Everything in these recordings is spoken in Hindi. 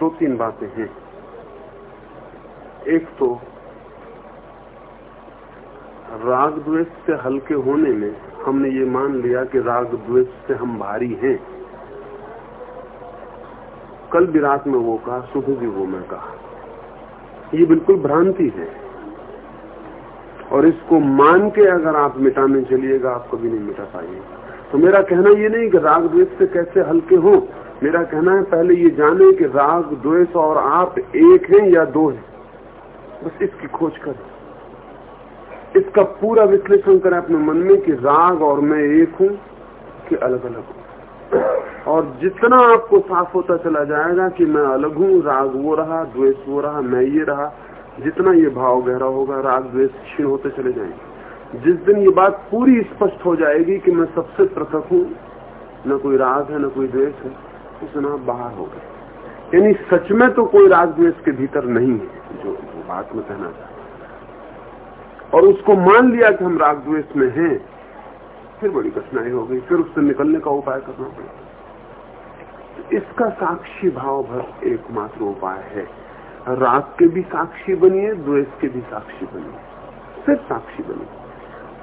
दो तीन बातें हैं। एक तो राग द्वेष से हल्के होने में हमने ये मान लिया कि राग द्वेष से हम भारी हैं। कल रात में वो कहा, सुबह भी वो मैं कहा। ये बिल्कुल भ्रांति है। और इसको मान के अगर आप मिटाने चलिएगा, आप कभी नहीं मिटा पाइएगा तो मेरा कहना ये नहीं कि राग द्वेष से कैसे हल्के हो। मेरा कहना है, पहले ये जाने कि राग द्वेष और आप एक हैं या दो हैं। बस इसकी खोज करें। इसका पूरा विश्लेषण करें अपने मन में कि राग और मैं एक हूँ कि अलग अलग हूँ। और जितना आपको साफ़ होता चला जाएगा कि मैं अलग हूँ, राग वो रहा, द्वेष वो रहा, मैं ये रहा, जितना ये भाव गहरा होगा, राग द्वेष क्षीण होते चले जाएँगे। जिस दिन ये बात पूरी स्पष्ट हो जाएगी कि मैं सबसे पृथक हूँ, न कोई राग है, न कोई द्वेष है उस दिन आप बाहर हो गए। यानी सच में तो कोई राग द्वेष के भीतर नहीं है जो, बात में कहना चाहता। और उसको मान लिया कि हम राग द्वेष में हैं फिर बड़ी कठिनाई हो गई फिर उससे निकलने का उपाय करना पड़ेगा। इसका साक्षी भाव भर एकमात्र उपाय है। राग के भी साक्षी बनिए द्वेष के भी साक्षी बनिए सिर्फ़ साक्षी बनिए।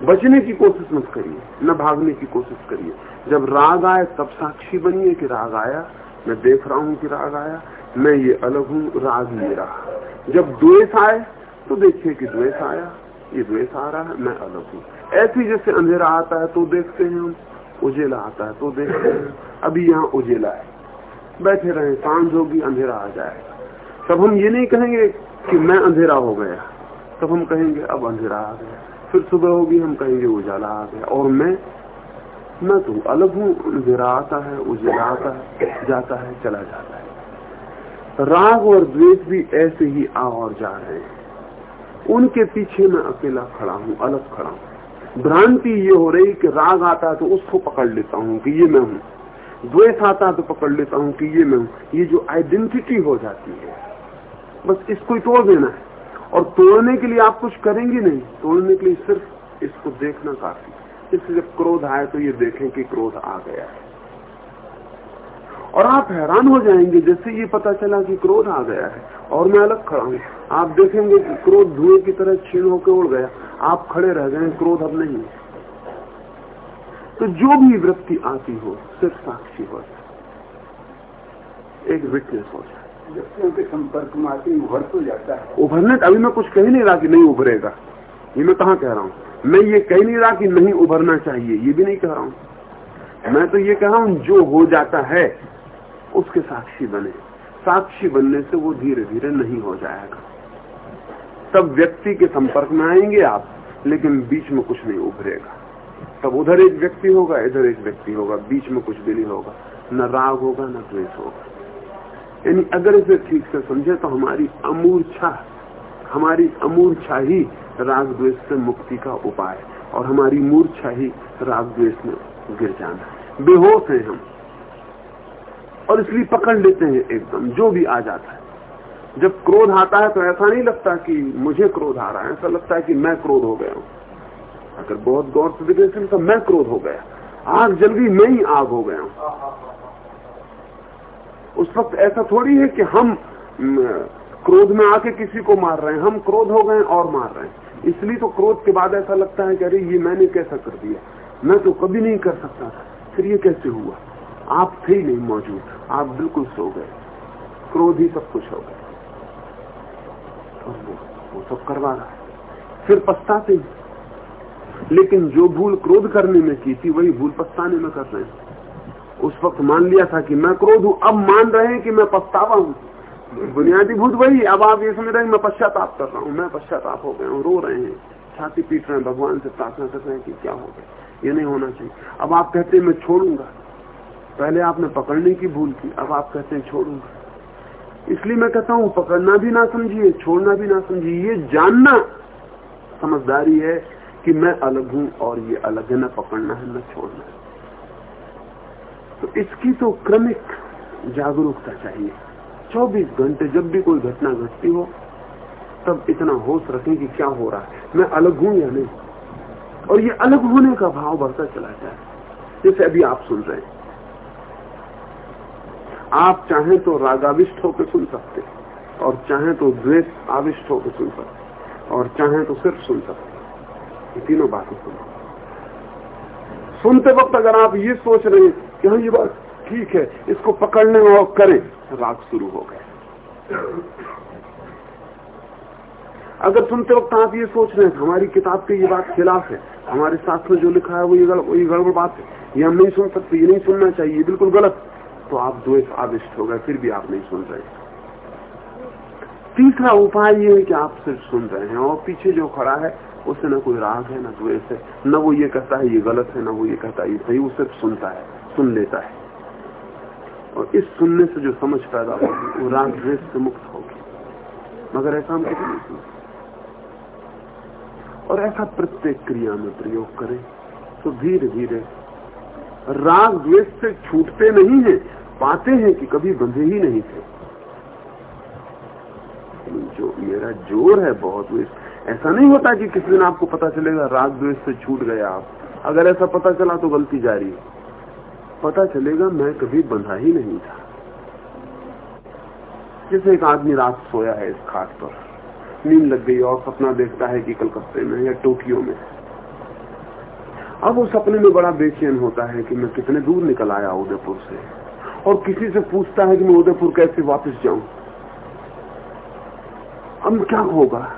बचने की कोशिश मत करिए, न भागने की कोशिश करिए। जब राग आए, तब साक्षी बनिए कि राग आया, मैं देख रहा हूँ कि राग आया, मैं ये अलग हूँ, राग रहा जब द्वेष आए तो देखिए कि द्वेष आया, ये द्वेष आ रहा है, मैं अलग हूँ। ऐसे जैसे अंधेरा आता है तो देखते हैं हम, उजेला आता है तो देखते हैं। अभी यहाँ उजेला है। बैठे रहे, साँझ होगी, अंधेरा आ जाए। तब हम ये नहीं कहेंगे कि मैं अंधेरा हो गया। तब हम कहेंगे, अब अंधेरा आ गया। फिर सुबह होगी, हम कहेंगे, उजाला आ गया। और मैं मैं तो अलग हूँ, अंधेरा आता है, उजाला आता है, जाता है, चला जाता है। राग और द्वेष भी ऐसे ही आ और जा रहे हैं। उनके पीछे मैं अकेला खड़ा हूँ, अलग खड़ा हूँ। भ्रांति ये हो रही कि राग आता है तो उसको पकड़ लेता हूँ कि ये मैं हूँ। द्वेष आता है तो पकड़ लेता हूँ कि ये मैं हूँ। ये जो आइडेंटिटी हो जाती है, बस इसको ही तोड़ देना है। और तोड़ने के लिए आप कुछ करेंगे नहीं। तोड़ने के लिए सिर्फ़ इसको देखना काफ़ी। इससे जब क्रोध आए तो ये देखें कि क्रोध आ गया है। और आप हैरान हो जाएँगे, जैसे ये पता चला कि क्रोध आ गया है। और मैं अलग खड़ा हूँ। आप देखेंगे कि क्रोध धुएँ की तरह क्षीण होकर उड़ गया। आप खड़े रह गए, क्रोध अब नहीं तो जो भी वृत्ति आती हो, सिर्फ़ साक्षी हो। एक विटनेस हो जाए। व्यक्तियों के संपर्क में आती उभर तो जाता है। उभरने अभी मैं कुछ कह नहीं रहा कि नहीं उभरेगा। ये मैं कहा कह रहा हूँ? मैं ये कह नहीं रहा कि नहीं उभरना चाहिए, ये भी नहीं कह रहा हूँ। मैं तो ये कह रहा हूँ, जो हो जाता है, उसके साक्षी बने। साक्षी बनने से वो धीरे धीरे नहीं हो जाएगा। तब व्यक्ति के संपर्क में आएँगे आप, लेकिन बीच में कुछ नहीं उभरेगा। तब उधर एक व्यक्ति होगा, इधर एक व्यक्ति होगा, बीच में कुछ भी नहीं होगा। न राग होगा, न द्वेष होगा। यानी अगर इसे ठीक से समझे तो हमारी अमूर्छा हमारी अमूर्छा ही राग द्वेष से मुक्ति का उपाय और हमारी मूर्छा ही राग द्वेष में गिर जाना बेहोश है हम। और इसलिए पकड़ लेते हैं एकदम, जो भी आ जाता है। जब क्रोध आता है तो ऐसा नहीं लगता कि मुझे क्रोध आ रहा है, ऐसा लगता है कि मैं क्रोध हो गया हूँ। अगर बहुत गौर से देखें तो मैं क्रोध हो गया। आग जल्दी मैं ही आग हो गया हूँ। उस वक्त ऐसा थोड़ी है कि हम क्रोध में आके किसी को मार रहे हैं। हम क्रोध हो गए और मार रहे हैं। इसलिए तो क्रोध के बाद ऐसा लगता है कि अरे ये मैंने कैसा कर दिया? मैं तो कभी नहीं कर सकता फिर ये कैसे हुआ? आप थे ही नहीं मौजूद। आप बिल्कुल सो गए। क्रोध ही सब कुछ हो गया। वो, वो सब करवा रहा है। फिर पछताते लेकिन जो भूल क्रोध करने में की थी वही भूल पछताने में कर रहे हैं। उस वक्त मान लिया था कि मैं क्रोध हूँ। अब मान रहे हैं कि मैं पछतावा हूँ। बुनियादी भूत वही अब आप ये समझ रहे हैं मैं पश्चाताप कर रहा हूँ। मैं पश्चाताप हो गया हूँ। रो रहे हैं। छाती पीट रहे हैं। भगवान से प्रार्थना कर रहे हैं कि क्या हो गया। ये नहीं होना चाहिए। अब आप कहते हैं, मैं छोड़ूँगा। पहले आपने पकड़ने की भूल की। अब आप कहते हैं, छोड़ूँगा। इसलिए मैं कहता हूँ, पकड़ना भी ना समझिए, छोड़ना भी ना समझिए। ये जानना समझदारी है कि मैं अलग हूँ और ये अलग है। न पकड़ना है, न छोड़ना है। तो इसकी तो क्रमिक जागरूकता चाहिए। 24 घंटे जब भी कोई घटना घटती हो, तब इतना होश रखें कि क्या हो रहा है। मैं अलग हूँ या नहीं? और ये अलग होने का भाव बढ़ता चला जाए। जैसे अभी आप सुन रहे हैं। आप चाहें तो रागाविष्ट होकर सुन सकते और चाहें तो द्वेष आविष्ट होकर सुन सकते और चाहें तो सिर्फ़ सुन सकते ये तीनों बातें सुन। सुनते वक्त अगर आप ये सोच रहे कि हाँ ये बात ठीक है, इसको पकड़ने और करें। राग शुरू हो गए अगर सुनते वक्त आप ये सोच रहे हैं, हमारी किताब की ये बात खिलाफ है, हमारे शास्त्र में जो लिखा है वो ये गड़बड़ बात है, ये हम नहीं सुन सकते, ये नहीं सुनना चाहिए, बिल्कुल गलत। तो आप द्वेष आविष्ट हो गए, फिर भी आप नहीं सुन रहे। तीसरा उपाय ये है कि आप सिर्फ़ सुन रहे हैं, और पीछे जो खड़ा है, उससे न कोई राग है, ना द्वेष है, न वो ये कहता है ये गलत है, ना वो ये कहता है ये सही, वो सिर्फ़ सुनता है। सुन लेता है। और इस सुनने से जो समझ पैदा होगी, वो राग द्वेष से मुक्त होगी। मगर ऐसा हम कभी नहीं सुन और ऐसा प्रत्येक क्रिया में प्रयोग करें तो धीरे धीरे राग द्वेष से छूटते नहीं है, पाते हैं कि कभी बंधे ही नहीं थे। जो मेरा ज़ोर है बहुत ऐसा नहीं होता कि किसी दिन आपको पता चलेगा राग द्वेष से छूट गया आप। अगर ऐसा पता चला तो गलती जारी पता चलेगा मैं कभी बंधा ही नहीं था। जैसे एक आदमी रात सोया है इस खाट पर। नींद लग गई और सपना देखता है कि कलकत्ते में या टोकियो में। अब वो सपने में बड़ा बेचैन होता है कि मैं कितने दूर निकल आया उदयपुर से। और किसी से पूछता है कि मैं उदयपुर कैसे वापस जाऊँ। अब क्या होगा?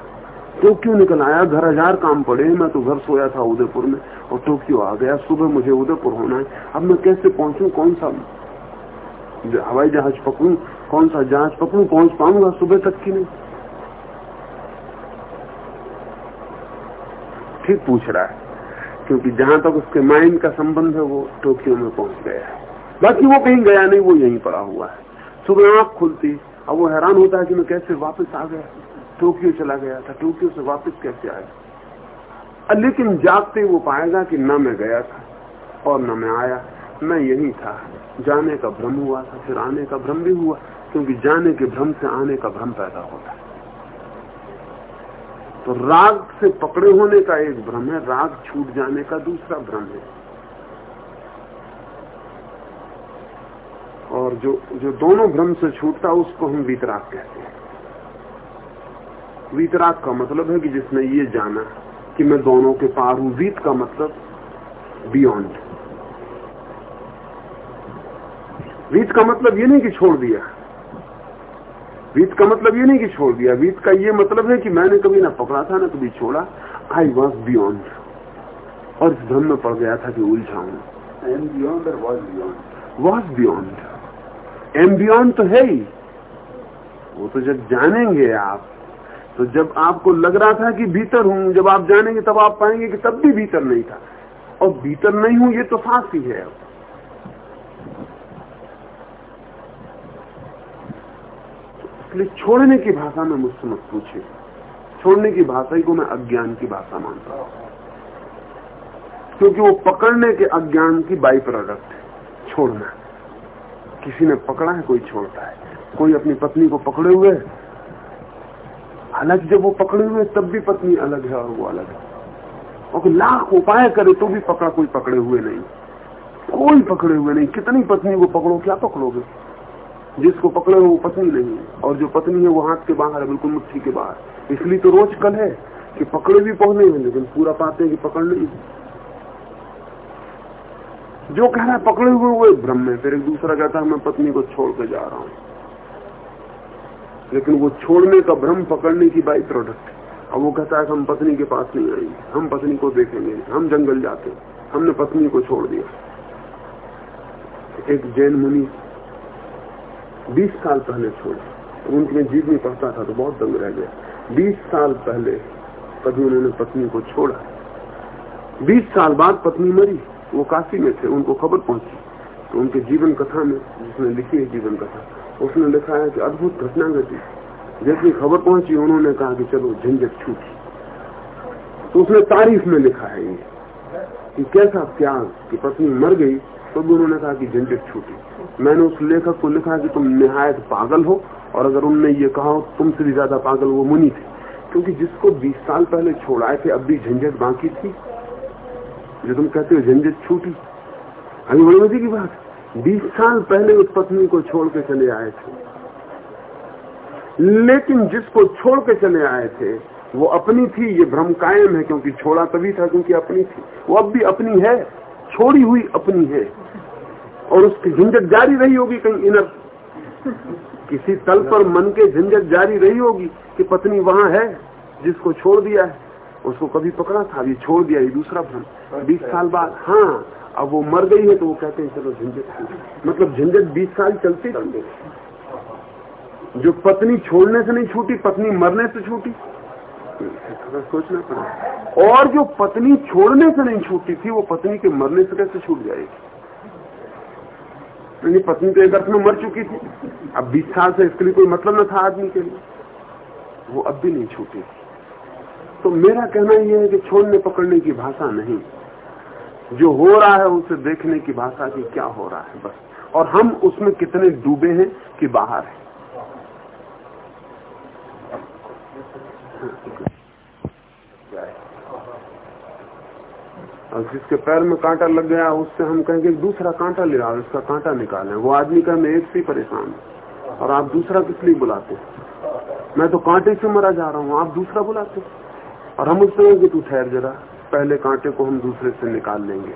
टोक्यो निकल आया? घर हज़ार काम पड़े मैं तो घर सोया था उदयपुर में, और टोक्यो आ गया। सुबह मुझे उदयपुर होना है। अब मैं कैसे पहुंचू? कौन सा हवाई जहाज़ पकड़ू? कौन सा जहाज़ पकड़ू? पहुँच पाऊँगा सुबह तक की नहीं। ठीक पूछ रहा है, क्योंकि जहाँ तक उसके माइंड का संबंध है, वो टोक्यो में पहुँच गया है। बाकी वो कहीं गया नहीं, वो यहीं पड़ा हुआ है। सुबह आँख खुलती, अब वो हैरान होता है कि मैं कैसे वापस आ गया। टोक्यो चला गया था। टोक्यो से वापस कैसे आया? लेकिन जागते वो पाएगा कि न मैं गया था और न मैं आया। मैं यही था। जाने का भ्रम हुआ था, फिर आने का भ्रम भी हुआ, क्योंकि जाने के भ्रम से आने का भ्रम पैदा होता है। तो राग से पकड़े होने का एक भ्रम है, राग छूट जाने का दूसरा भ्रम है। और जो जो दोनों भ्रम से छूटता, उसको हम वीतराग कहते हैं। वीतराग का मतलब है कि जिसने ये जाना कि मैं दोनों के पार हूँ। वीत का मतलब बियॉन्ड वीत का मतलब ये नहीं कि छोड़ दिया। वीत का मतलब ये नहीं कि छोड़ दिया। वीत का ये मतलब है कि मैंने कभी ना पकड़ा था ना कभी छोड़ा। आई वॉज़ बियॉन्ड और इस भ्रम में पड़ गया था कि उलझाऊ एम बियॉन्ड और was beyond was beyond am beyond तो है ही। वो तो जब जानेंगे आप तो जब आपको लग रहा था कि भीतर हूँ, जब आप जानेंगे तब आप पाएँगे कि तब भी भीतर नहीं था। और भीतर नहीं हूँ, ये तो सांस ही है इसलिए छोड़ने की भाषा में मुझसे मत पूछे छोड़ने की भाषा ही को मैं अज्ञान की भाषा मानता हूँ। क्योंकि वो पकड़ने के अज्ञान की बाई प्रोडक्ट है, छोड़ना। किसी ने पकड़ा है, कोई छोड़ता है। कोई अपनी पत्नी को पकड़े हुए हालाँकि जब वो पकड़े हुए तब भी पत्नी अलग है और वो अलग है। और लाख उपाय करे तो भी पकड़ा, कोई पकड़े हुए नहीं। कोई पकड़े हुए नहीं। कितनी पत्नी को पकड़ो, क्या पकड़ोगे? जिसको पकड़े हो वो पत्नी नहीं है। और जो पत्नी है, वो हाथ के बाहर है, बिल्कुल मुट्ठी के बाहर। इसलिए तो रोज कल है कि पकड़े भी पहुँचने हैं, लेकिन पूरा पाते हैं कि पकड़ नहीं जो कह रहा है, पकड़े हुए, वो भ्रम में फिर एक दूसरा कहता है, मैं पत्नी को छोड़ के जा रहा हूँ। लेकिन वो छोड़ने का भ्रम पकड़ने की बाई प्रोडक्ट अब वो कहता है, हम पत्नी के पास नहीं आएँगे। हम पत्नी को देखेंगे हम जंगल जाते हमने पत्नी को छोड़ दिया। एक जैन मुनि बीस साल पहले छोड़े उनके जीव नहीं पढ़ता था तो बहुत दंग रह गया। बीस साल पहले कभी उन्होंने पत्नी को छोड़ा। बीस साल बाद पत्नी मरी। वो काशी में थे, उनको खबर पहुँची। तो उनके जीवन कथा में जिसने लिखी है जीवन कथा उसने लिखा है कि अद्भुत घटना घटी जैसी खबर पहुँची, उन्होंने कहा कि चलो, झंझट छूटी। तो उसने तारीफ़ में लिखा है ये, कि कैसा त्याग कि पत्नी मर गई तो भी उन्होंने कहा कि झंझट छूटी। मैंने उस लेखक को लिखा कि तुम निहायत पागल हो, और अगर उनने ये कहा हो, तुमसे भी ज़्यादा पागल वो मुनि थे। क्योंकि जिसको 20 साल पहले छोड़ाए थे, अब भी झंझट बाकी थी। जो तुम कहते हो, झंझट छूटी। अभी बड़ी मज़े की बात बीस साल पहले उस पत्नी को छोड़ के चले आए थे। लेकिन जिसको छोड़ के चले आए थे, वो अपनी थी, ये भ्रम कायम है, क्योंकि छोड़ा तभी था क्योंकि अपनी थी। वो अब भी अपनी है, छोड़ी हुई अपनी है। और उसकी झंझट जारी रही होगी कहीं इनर। किसी तल पर मन के झंझट जारी रही होगी कि पत्नी वहाँ है, जिसको छोड़ दिया है। उसको कभी पकड़ा था अभी छोड़ दिया, ये दूसरा भ्रम। बीस साल बाद हाँ अब वो मर गई है तो वो कहते हैं, चलो झंझट मतलब झंझट बीस साल चलती चलते जो पत्नी छोड़ने से नहीं छूटी, पत्नी मरने से छूटी। सोचना पड़ा। और जो पत्नी छोड़ने से नहीं छूटी थी, वो पत्नी के मरने से कैसे छूट जाएगी? नहीं पत्नी तो एक अर्थ में मर चुकी थी। अब बीस साल से इसके लिए कोई मतलब न था आदमी के लिए। वो अब भी नहीं छूटी। तो मेरा कहना यह है कि छोड़ने पकड़ने की भाषा नहीं। जो हो रहा है उसे देखने की भाषा की क्या हो रहा है बस। और हम उसमें कितने डूबे हैं कि बाहर है। और जिसके पैर में कांटा लग गया, उससे हम कहेंगे, दूसरा कांटा ले आओ, इसका कांटा निकाले। वो आदमी का मैं एक से परेशान और आप दूसरा किस लिए बुलाते मैं तो कांटे से मरा जा रहा हूँ, आप दूसरा बुलाते और हम उससे कि तू ठहर जरा। पहले कांटे को हम दूसरे से निकाल लेंगे।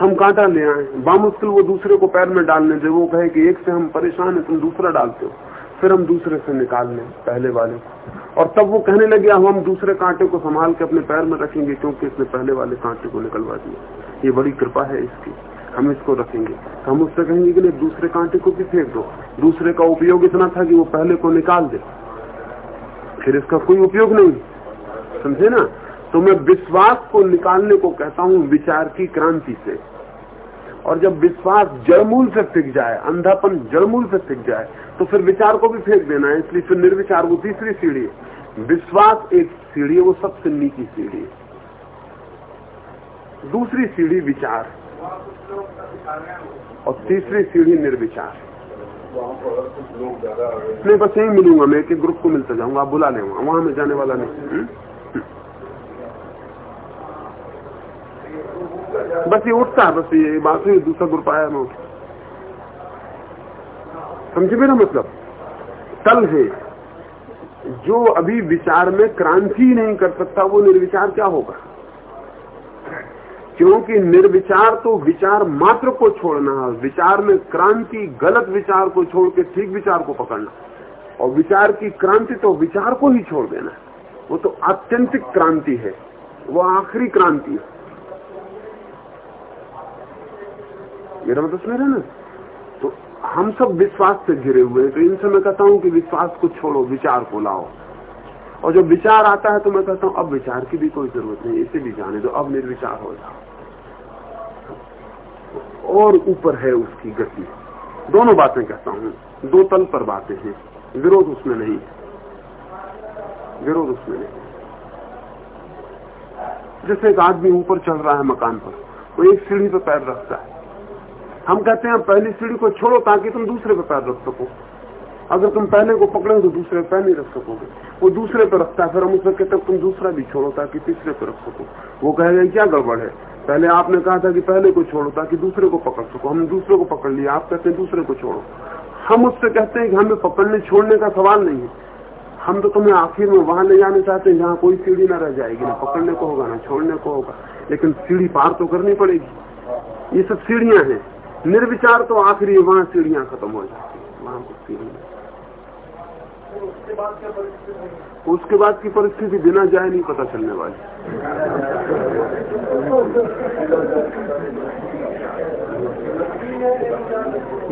हम कांटा ले आए, बामुश्किल वो दूसरे को पैर में डालने दे, वो कहे कि एक से हम परेशान है, तुम दूसरा डालते हो। फिर हम दूसरे से निकाल लें, पहले वाले को। और तब वो कहने लगे, अब हम दूसरे कांटे को संभाल के अपने पैर में रखेंगे, क्योंकि इसने पहले वाले कांटे को निकलवा दिया। ये बड़ी कृपा है इसकी। हम इसको रखेंगे। तो हम उससे कहेंगे कि दूसरे कांटे को भी फेंक दो। दूसरे का उपयोग इतना था कि वो पहले को निकाल दे। फिर इसका कोई उपयोग नहीं। समझे ना? तो मैं विश्वास को निकालने को कहता हूँ विचार की क्रांति से। और जब विश्वास जड़मूल से फिक जाए, अंधापन जड़मूल से फिक जाए तो फिर विचार को भी फेंक देना है, इसलिए फिर निर्विचार वो तीसरी सीढ़ी है। विश्वास एक सीढ़ी है, वो सबसे नीची सीढ़ी है। दूसरी सीढ़ी विचार। और तीसरी सीढ़ी निर्विचार। नहीं, बस यही मिलूँगा, मैं एक ग्रुप को मिलता जाऊँगा, आप बुला लेंगे वहाँ में जाने वाला नहीं। बस ये उठता है, बस ये बात हुई, दूसरा ग्रुप आया मैं समझे मेरा मतलब? तल है। जो अभी विचार में क्रांति नहीं कर सकता, वो निर्विचार क्या होगा? क्योंकि निर्विचार तो विचार मात्र को छोड़ना है। विचार में क्रांति, गलत विचार को छोड़ के ठीक विचार को पकड़ना। और विचार की क्रांति तो विचार को ही छोड़ देना वो तो आत्यंतिक क्रांति है। वो आखिरी क्रांति है। मेरा मतलब समझ ना तो हम सब विश्वास से घिरे हुए हैं तो इनसे मैं कहता हूँ कि विश्वास को छोड़ो, विचार को लाओ। और जब विचार आता है तो मैं कहता हूँ, अब विचार की भी कोई ज़रूरत नहीं, इसे भी जाने दो, अब निर्विचार हो जाओ। और ऊपर है उसकी गति। दोनों बातें कहता हूँ, दो तल पर बातें हैं, विरोध उसमें नहीं, विरोध उसमें नहीं। जैसे एक आदमी ऊपर चढ़ रहा है मकान पर, वो एक सीढ़ी पर पैर रखता है। हम कहते हैं पहली सीढ़ी को छोड़ो ताकि तुम दूसरे पे पैर रख सको। अगर तुम पहले को पकड़े तो दूसरे पैर नहीं रख सकोगे। वो दूसरे पे रखता है, फिर हम उसमें कहते तुम दूसरा भी छोड़ो ताकि तीसरे पे रख सको। वो कहेगा क्या गड़बड़ है? पहले आपने कहा था कि पहले को छोड़ो ताकि दूसरे को पकड़ सको। हम दूसरे को पकड़ लिया। आप कहते हैं, दूसरे को छोड़ो। हम उससे कहते हैं कि हमें पकड़ने, छोड़ने का सवाल नहीं है। हम तो तुम्हें आखिर में वहाँ ले जाना चाहते हैं, जहाँ कोई सीढ़ी ना रह जाएगी, ना पकड़ने को होगा, ना छोड़ने को होगा। लेकिन सीढ़ी पार तो करनी पड़ेगी। ये सब सीढ़ियाँ हैं। निर्विचार तो आखिरी वहाँ सीढ़ियाँ खत्म हो जाती वहाँ कुछ सीढ़ी उसके बाद की परिस्थिति बिना जाए नहीं पता चलने वाली।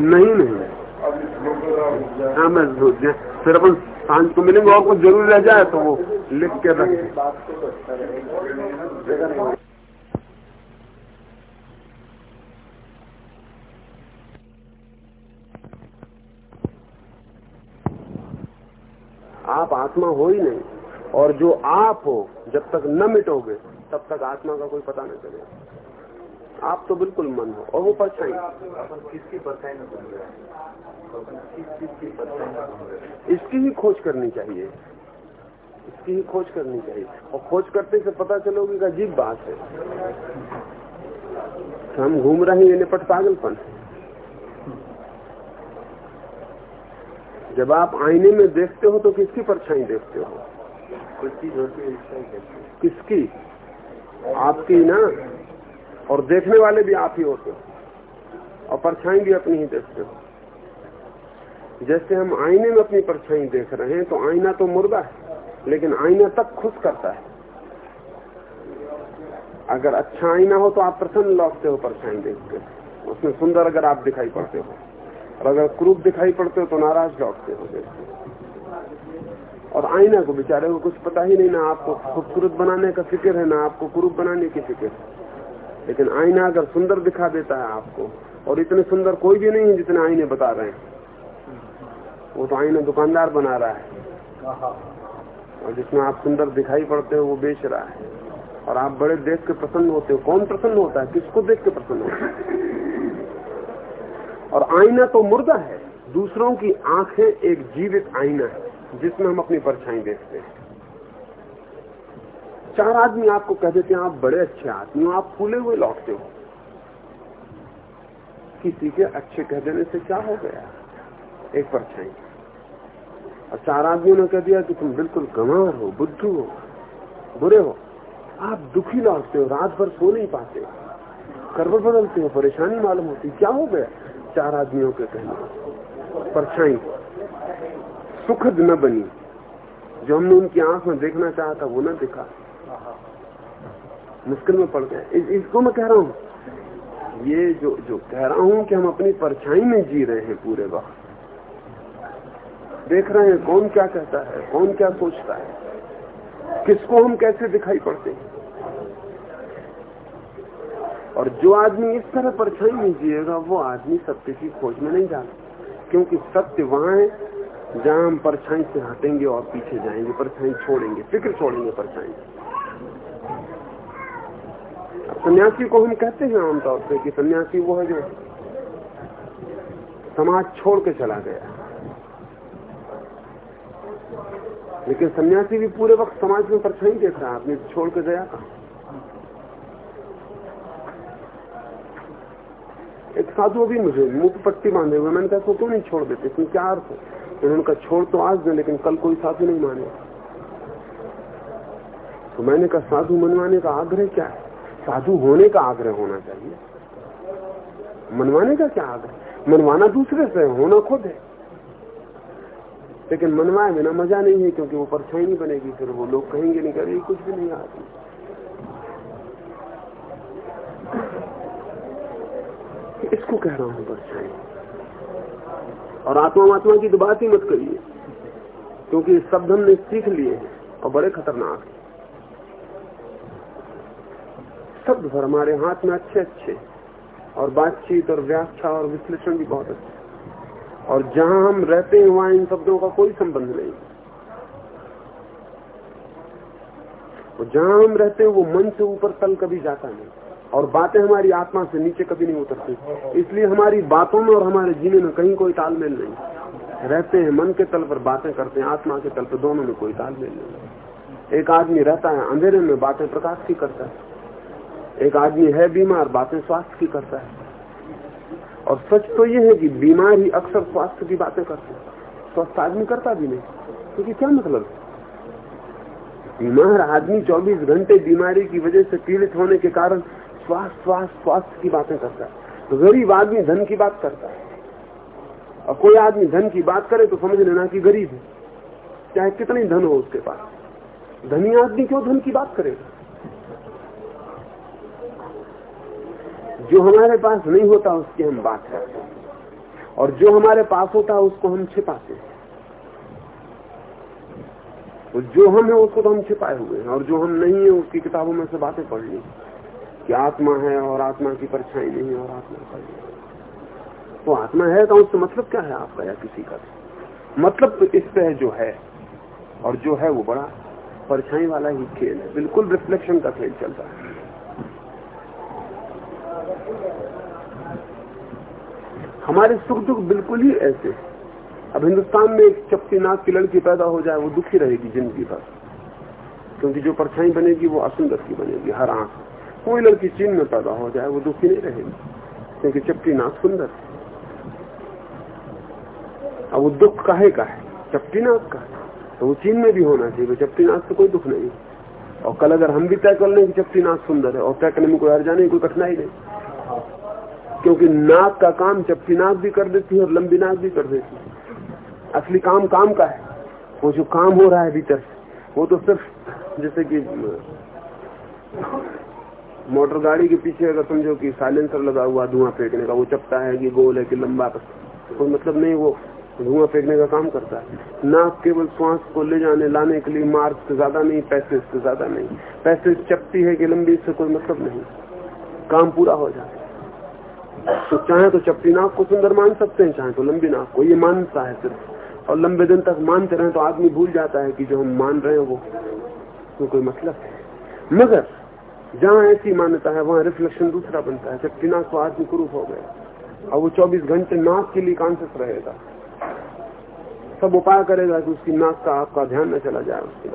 नहीं नहीं। हाँ मैं फिर अपन साँझ को मिलेंगे और कुछ ज़रूरी रह जाए तो वो लिख के रखें। आप आत्मा हो ही नहीं। और जो आप हो, जब तक न मिटोगे, तब तक आत्मा का कोई पता नहीं चलेगा। आप तो बिल्कुल मन हो, और वो परछाई। इसकी ही खोज करनी चाहिए। इसकी ही खोज करनी चाहिए। और खोज करते से पता चलोगी अजीब बात है। हम घूम रहे हैं निपट पागलपन। जब आप आईने में देखते हो तो किसकी परछाई देखते हो? किसकी? आपकी ना? और देखने वाले भी आप ही होते हो। और परछाई भी अपनी ही देखते हो। जैसे हम आईने में अपनी परछाई देख रहे हैं तो आईना तो मुर्दा है, लेकिन आईना तक खुश करता है। अगर अच्छा आईना हो तो आप प्रसन्न लौटते हो परछाई देखते हो। उसमें सुंदर अगर आप दिखाई पड़ते हो। और अगर क्रूप दिखाई पड़ते हो तो नाराज़ लौटते हो और आईना को बेचारे को कुछ पता ही नहीं, ना आपको खूबसूरत बनाने का फ़िक्र है, ना आपको क्रूप बनाने की फ़िक्र लेकिन आईना अगर सुंदर दिखा देता है आपको, और इतने सुंदर कोई भी नहीं है जितने आईने बता रहे हैं। वो तो आईना दुकानदार बना रहा है। और जिसमें आप सुंदर दिखाई पड़ते हो, वो बेच रहा है। और आप बड़े देख के प्रसन्न होते हो। कौन प्रसन्न होता है? किसको देख के प्रसन्न होता है? और आईना तो मुर्दा है। दूसरों की आँखें एक जीवित आईना है, जिसमें हम अपनी परछाई देखते हैं। चार आदमी आपको कह देते हैं, आप बड़े अच्छे आदमी हो, आप फूले हुए लौटते हो। किसी के अच्छे कह देने से क्या हो गया? एक परछाई। और चार आदमियों ने कह दिया कि तुम बिल्कुल गंवार हो, बुद्धू हो, बुरे हो। आप दुखी लौटते हो, रात भर सो नहीं पाते। करवट बदलते हो, परेशानी मालूम होती। क्या हो गया? चार आदमियों के कहने। परछाई सुखद न बनी। जो हमने उनकी आँख में देखना चाहा था वो न दिखा। मुश्किल में पड़ गए। इस, इसको मैं कह रहा हूँ ये जो जो कह रहा हूँ कि हम अपनी परछाई में जी रहे हैं पूरे वक्त। देख रहे हैं कौन क्या कहता है कौन क्या सोचता है। किसको हम कैसे दिखाई पड़ते हैं? और जो आदमी इस तरह पर परछाई में जिएगा वो आदमी सत्य की खोज में नहीं जाता। क्योंकि सत्य वहाँ है, जहाँ हम परछाई से हटेंगे और पीछे जाएँगे, परछाई छोड़ेंगे, फ़िक्र छोड़ेंगे परछाई। सन्यासी को हम कहते हैं आमतौर पर कि सन्यासी वो है जो समाज छोड़ के चला गया। लेकिन सन्यासी भी पूरे वक्त समाज में परछाई देख रहा है आपने छोड़ के गया कहा? एक साधु अभी मुझे मुख पट्टी बांधे हुए मैंने कहा क्यों नहीं छोड़ देते? इसमें क्या अर्थ है? उन्होंने कहा, छोड़ तो आज दे, लेकिन कल कोई साधु नहीं माने। तो मैंने कहा, साधु मनवाने का आग्रह क्या है? साधु होने का आग्रह होना चाहिए। मनवाने का क्या आग्रह? मनवाना दूसरे से होना खुद है। लेकिन मनवाए बिना मज़ा नहीं है, क्योंकि वो परछाई नहीं बनेगी, फिर वो लोग कहेंगे नहीं करेगी कुछ भी नहीं आदमी इसको कह रहा हूँ परछाई और आत्मा महात्मा की तो बात ही मत करिए, क्योंकि शब्द हमने सीख लिए और बड़े खतरनाक है। शब्द भर हमारे हाथ में अच्छे अच्छे और बातचीत और व्याख्या और विश्लेषण भी बहुत अच्छे और जहाँ हम रहते हैं, वहाँ इन शब्दों का कोई संबंध नहीं। और जहाँ हम रहते हैं, वो मन से ऊपर तल कभी जाता नहीं। और बातें हमारी आत्मा से नीचे कभी नहीं उतरती। इसलिए हमारी बातों में और हमारे जीने में कहीं कोई तालमेल नहीं। रहते हैं मन के तल पर बातें करते हैं, आत्मा के तल पर दोनों में कोई तालमेल नहीं। एक आदमी रहता है, अंधेरे में बातें प्रकाश की करता है। एक आदमी है बीमार, बातें स्वास्थ्य की करता है। और सच तो ये है कि बीमार ही अक्सर स्वास्थ्य की बातें करते हैं। स्वस्थ आदमी करता भी नहीं, क्योंकि क्या मतलब? बीमार आदमी 24 घंटे बीमारी की वजह से पीड़ित होने के कारण स्वास्थ्य स्वास्थ्य स्वास्थ्य की बातें करता है। तो गरीब आदमी धन की बात करता है। और कोई आदमी धन की बात करे तो समझ लेना कि गरीब है। चाहे कितनी धन हो उसके पास। धनी आदमी क्यों धन की बात करेगा? जो हमारे पास नहीं होता उसकी हम बात करते हैं। और जो हमारे पास होता है उसको हम छिपाते हैं। तो जो हम है उसको तो हम छिपाए हुए हैं। और जो हम नहीं है उसकी किताबों में से बातें पढ़ ली। कि आत्मा है और आत्मा की परछाई नहीं और आत्मा का तो आत्मा है तो उससे मतलब क्या है आपका या किसी का? मतलब तो इससे है जो है और जो है वो बड़ा परछाई वाला ही खेल है। बिल्कुल रिफ्लेक्शन का खेल चल रहा है। हमारे सुख दुख बिल्कुल ही ऐसे अब हिंदुस्तान में एक चपटी नाक की लड़की पैदा हो जाए, वो दुखी रहेगी ज़िंदगी भर। क्योंकि जो परछाई बनेगी, वो असुंदर की बनेगी हर आँख कोई लड़की चीन में पैदा हो जाए, वो दुखी नहीं रहेगी, क्योंकि चपटी नाक सुंदर अब वो दुख काहे का है? चपटी नाक का तो वो चीन में भी होना चाहिए चपटी नाक से कोई दुख नहीं। और कल अगर हम भी तय कर लें कि चपटी नाक सुंदर है, और तय करने में कोई हर जाने कोई कठिनाई नहीं। क्योंकि नाक का काम चपटी नाक भी कर देती है और लंबी नाक भी कर देती है। असली काम काम का है। वो जो काम हो रहा है भीतर वो तो सिर्फ़, जैसे कि मोटर गाड़ी के पीछे अगर समझो कि साइलेंसर लगा हुआ धुआँ फेंकने का, वो चपटा है कि गोल है कि लंबा कोई मतलब नहीं, वो धुआँ फेंकने का काम करता है। नाक केवल श्वास को ले जाने, लाने के लिए मार्ग से ज़्यादा नहीं पैसे से ज़्यादा नहीं। पैसे चपटी है कि लंबी, इससे कोई मतलब नहीं। काम पूरा हो जाए तो चाहे तो चपटी नाक को सुंदर मान सकते हैं, चाहे तो लंबी नाक को। ये मानता है सिर्फ़। और लंबे दिन तक मानते रहे तो आदमी भूल जाता है कि जो हम मान रहे हैं वो तो कोई मतलब है। मगर जहाँ ऐसी मान्यता है, वहाँ रिफ्लेक्शन दूसरा बनता है। नाक तो आदमी कुरूप हो गया। और वो 24 घंटे नाक के लिए कॉन्सियस रहेगा। सब उपाय करेगा कि उसकी नाक का आपका ध्यान न चला जाए उसकी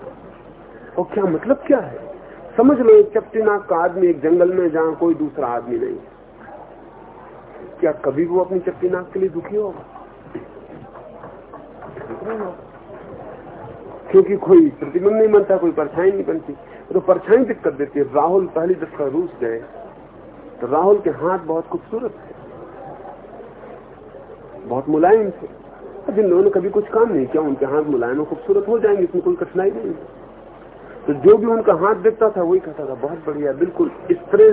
और क्या मतलब क्या है? समझ लो, एक चपटी नाक का आदमी एक जंगल में, जहाँ कोई दूसरा आदमी नहीं क्या कभी वो अपनी चपटी नाक के लिए दुखी होगा? क्योंकि कोई प्रतिबंध नहीं बनता, कोई परछाई नहीं बनती। तो परछाई दिक्कत देती है। राहुल, पहली दफ़ा रूस गए तो राहुल के हाथ बहुत खूबसूरत थे। बहुत मुलायम थे। जिन लोगों ने कभी कुछ काम नहीं किया, उनके हाथ मुलायम और खूबसूरत हो जाएँगे, इसमें कोई कठिनाई नहीं तो जो भी उनका हाथ देखता था, वही कहता था, बहुत बढ़िया, बिल्कुल, स्त्री,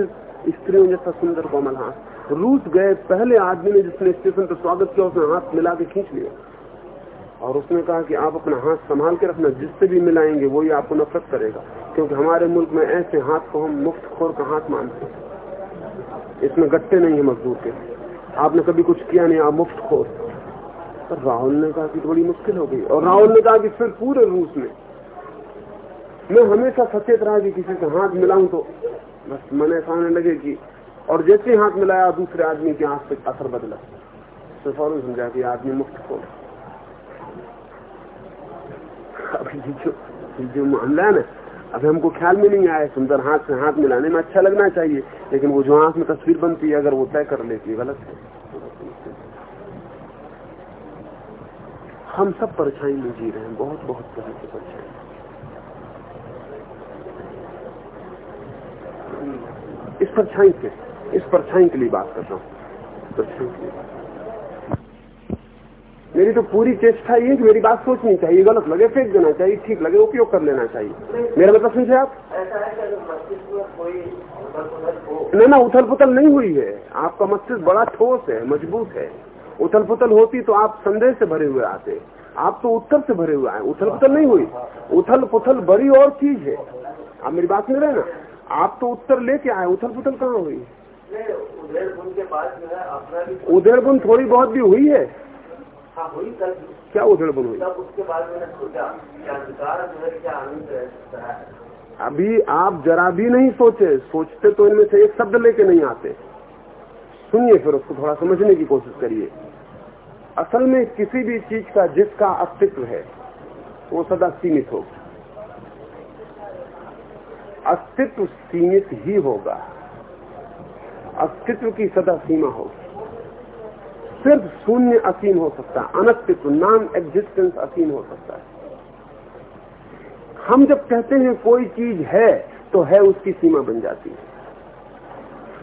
स्त्रियों जैसा सुंदर कोमल हाथ। रूस गए, पहले आदमी ने जिसने स्टेशन पर स्वागत किया, उसने हाथ मिला के खींच लिया। और उसने कहा कि आप अपना हाथ संभाल के रखना, जिससे भी मिलाएँगे वही आपको नफरत करेगा। क्योंकि हमारे मुल्क में ऐसे हाथ को हम मुफ़्त खोर का हाथ मानते हैं। इसमें गट्टे नहीं है मजदूर के। आपने कभी कुछ किया नहीं, आप मुफ़्त खोर पर राहुल ने कहा कि बड़ी मुश्किल हो गई। और राहुल ने कहा कि फिर पूरे रूस में। मैं हमेशा सचेत रहा कि किसी से हाथ मिलाऊं तो बस मन ऐसा होने लगे कि और जैसे हाथ मिलाया, दूसरे आदमी के हाथ से असर बदला। तो फ़ौरन समझा कि आदमी मुफ़्त खोल जो जो मामला है ना, अभी हमको ख्याल में नहीं आया, सुंदर हाथ से हाथ मिलाने में अच्छा लगना चाहिए, लेकिन वो जो आँख में तस्वीर बनती है, अगर वो तय कर लेती है, गलत है। हम सब परछाई में जी रहे हैं, बहुत बहुत तरह की परछाई। इस परछाई से इस परछाई के लिए बात कर रहा हूँ। परछाई के लिए मेरी तो पूरी चेष्टा ये कि मेरी बात सोचनी चाहिए गलत लगे फेंक देना चाहिए ठीक लगे उपयोग कर लेना चाहिए। मेरा मतलब समझे आप? न ना उथल पुथल नहीं हुई है। आपका मस्तिष्क बड़ा ठोस है मज़बूत है। उथल पुथल होती तो आप संदेह से भरे हुए आते। आप तो उत्तर से भरे हुए आए। उथल पुथल नहीं हुई। उथल पुथल बड़ी और चीज़ है। आप मेरी बात नहीं रहे ना? आप तो उत्तर लेके आए उथल पुथल कहाँ हुई? उधेड़ बुन थोड़ी बहुत भी हुई है। क्या उधेड़ बुन हुई? उसके बाद मैंने सोचा क्या अभी आप जरा भी नहीं सोचे सोचते तो इनमें से एक शब्द लेके नहीं आते। सुनिए फिर उसको थोड़ा समझने की कोशिश करिए। असल में किसी भी चीज़ का जिसका अस्तित्व है वो सदा सीमित होगा। अस्तित्व सीमित ही होगा। अस्तित्व की सदा सीमा होगी। सिर्फ़ शून्य असीम हो सकता है। अनस्तित्व नॉन एग्जिस्टेंस असीम हो सकता है। हम जब कहते हैं कोई चीज़ है तो है उसकी सीमा बन जाती है।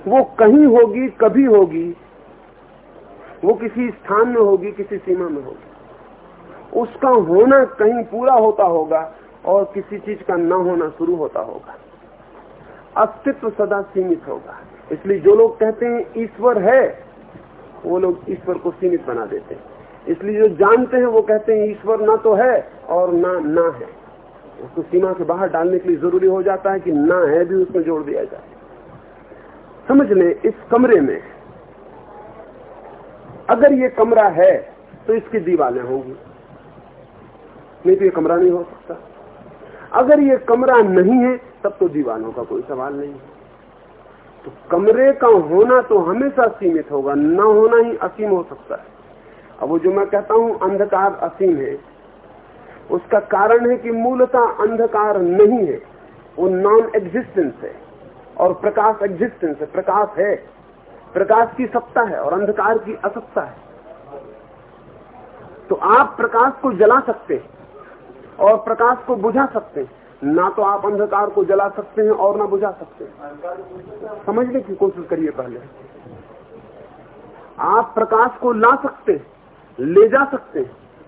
वो कहीं होगी, कभी होगी, वो किसी स्थान में होगी, किसी सीमा में होगी। उसका होना कहीं पूरा होता होगा और किसी चीज़ का न होना शुरू होता होगा। अस्तित्व सदा सीमित होगा। इसलिए जो लोग कहते हैं ईश्वर है वो लोग ईश्वर को सीमित बना देते हैं। इसलिए जो जानते हैं, वो कहते हैं, ईश्वर ना तो है और ना ना है। उसको सीमा से बाहर डालने के लिए ज़रूरी हो जाता है कि ना है भी उसमें जोड़ दिया जाए। समझ लें, इस कमरे में अगर ये कमरा है तो इसकी दीवारें होंगी। नहीं तो ये कमरा नहीं हो सकता। अगर ये कमरा नहीं है, तब तो दीवानों का कोई सवाल नहीं है। तो कमरे का होना तो हमेशा सीमित होगा, न होना ही असीम हो सकता है। अब वो जो मैं कहता हूँ, अंधकार असीम है, उसका कारण है कि मूलतः अंधकार नहीं है, वो नॉन एग्जिस्टेंस है, और प्रकाश एग्जिस्टेंस है, प्रकाश है। प्रकाश की सत्ता है और अंधकार की असत्ता है। तो आप प्रकाश को जला सकते और प्रकाश को बुझा सकते ना तो आप अंधकार को जला सकते हैं और ना बुझा सकते हैं। समझने की कोशिश करिए पहले। आप प्रकाश को ला सकते ले जा सकते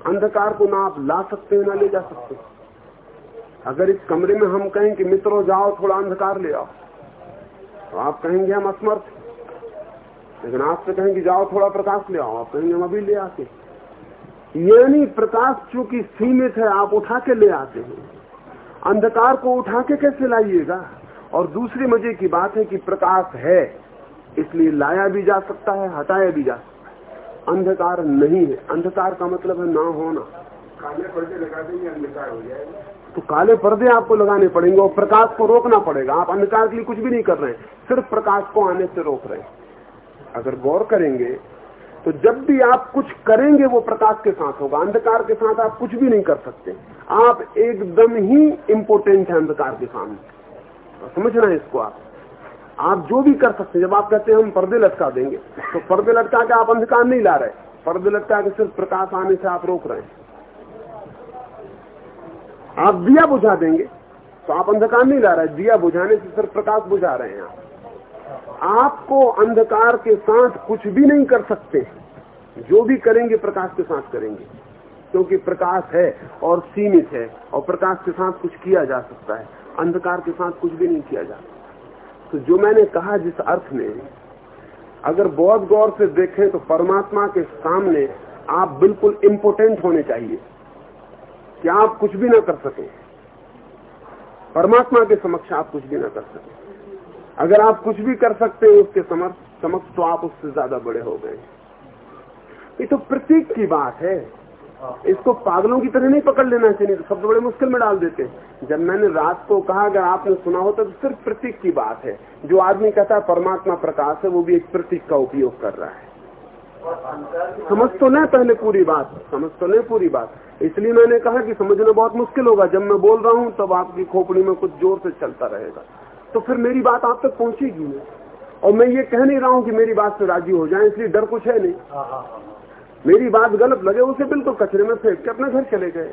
अंधकार को ना आप ला सकते हैं, ना ले जा सकते अगर इस कमरे में हम कहें कि, मित्रों, जाओ, थोड़ा अंधकार ले आओ। तो आप कहेंगे, हम असमर्थ लेकिन आपसे कहेंगे, जाओ, थोड़ा प्रकाश ले आओ। आप कहेंगे, हम अभी ले आते यानी प्रकाश चूँकि सीमित है, आप उठा के ले आते हैं। अंधकार को उठा के कैसे लाइएगा? और दूसरी मज़े की बात है कि प्रकाश है इसलिए लाया भी जा सकता है हटाया भी जा सकता है। अंधकार नहीं है। अंधकार का मतलब है ना होना। काले पर्दे लगा देंगे अंधकार हो जाएगा। तो काले पर्दे आपको लगाने पड़ेंगे और प्रकाश को रोकना पड़ेगा। आप अंधकार के लिए कुछ भी नहीं कर रहे हैं सिर्फ़ प्रकाश को आने से रोक रहे हैं। अगर गौर करेंगे तो जब भी आप कुछ करेंगे, वो प्रकाश के साथ होगा। अंधकार के साथ आप कुछ भी नहीं कर सकते। आप एकदम ही इम्पोर्टेंट है अंधकार के सामने। तो समझना है इसको आप। आप जो भी कर सकते हैं। जब आप कहते हैं, हम पर्दे लटका देंगे तो पर्दे लटका के आप अंधकार नहीं ला रहे। पर्दे लटका के सिर्फ़ प्रकाश आने से आप रोक रहे हैं। आप दिया बुझा देंगे तो आप अंधकार नहीं ला रहे। दिया बुझाने से सिर्फ़ प्रकाश बुझा रहे हैं आप। आपको अंधकार के साथ कुछ भी नहीं कर सकते। जो भी करेंगे, प्रकाश के साथ करेंगे। क्योंकि प्रकाश है और सीमित है, और प्रकाश के साथ कुछ किया जा सकता है। अंधकार के साथ कुछ भी नहीं किया जा सकता। तो जो मैंने कहा जिस अर्थ में, अगर बहुत गौर से देखें तो परमात्मा के सामने आप बिल्कुल इम्पोर्टेंट होने चाहिए। कि आप कुछ भी ना कर सके। परमात्मा के समक्ष आप कुछ भी ना कर सके। अगर आप कुछ भी कर सकते हैं उसके समक्ष तो आप उससे ज़्यादा बड़े हो गए। ये तो प्रतीक की बात है। इसको पागलों की तरह नहीं पकड़ लेना चाहिए तो सबसे बड़े मुश्किल में डाल देते जब मैंने रात को कहा, अगर आपने सुना होता तो सिर्फ़ प्रतीक की बात है। जो आदमी कहता है परमात्मा प्रकाश है, वो भी एक प्रतीक का उपयोग कर रहा है। समझ तो नहीं पहले पूरी बात, समझ तो नहीं पूरी बात। इसलिए मैंने कहा कि समझना बहुत मुश्किल होगा। जब मैं बोल रहा हूँ, तब आपकी खोपड़ी में कुछ ज़ोर से चलता रहेगा। तो फिर मेरी बात आप तक पहुंचेगी नहीं। और मैं ये कह नहीं रहा हूँ कि मेरी बात से राज़ी हो जाए इसलिए डर कुछ है नहीं। मेरी बात गलत लगे उसे बिल्कुल कचरे में फेंक के अपने घर चले गए।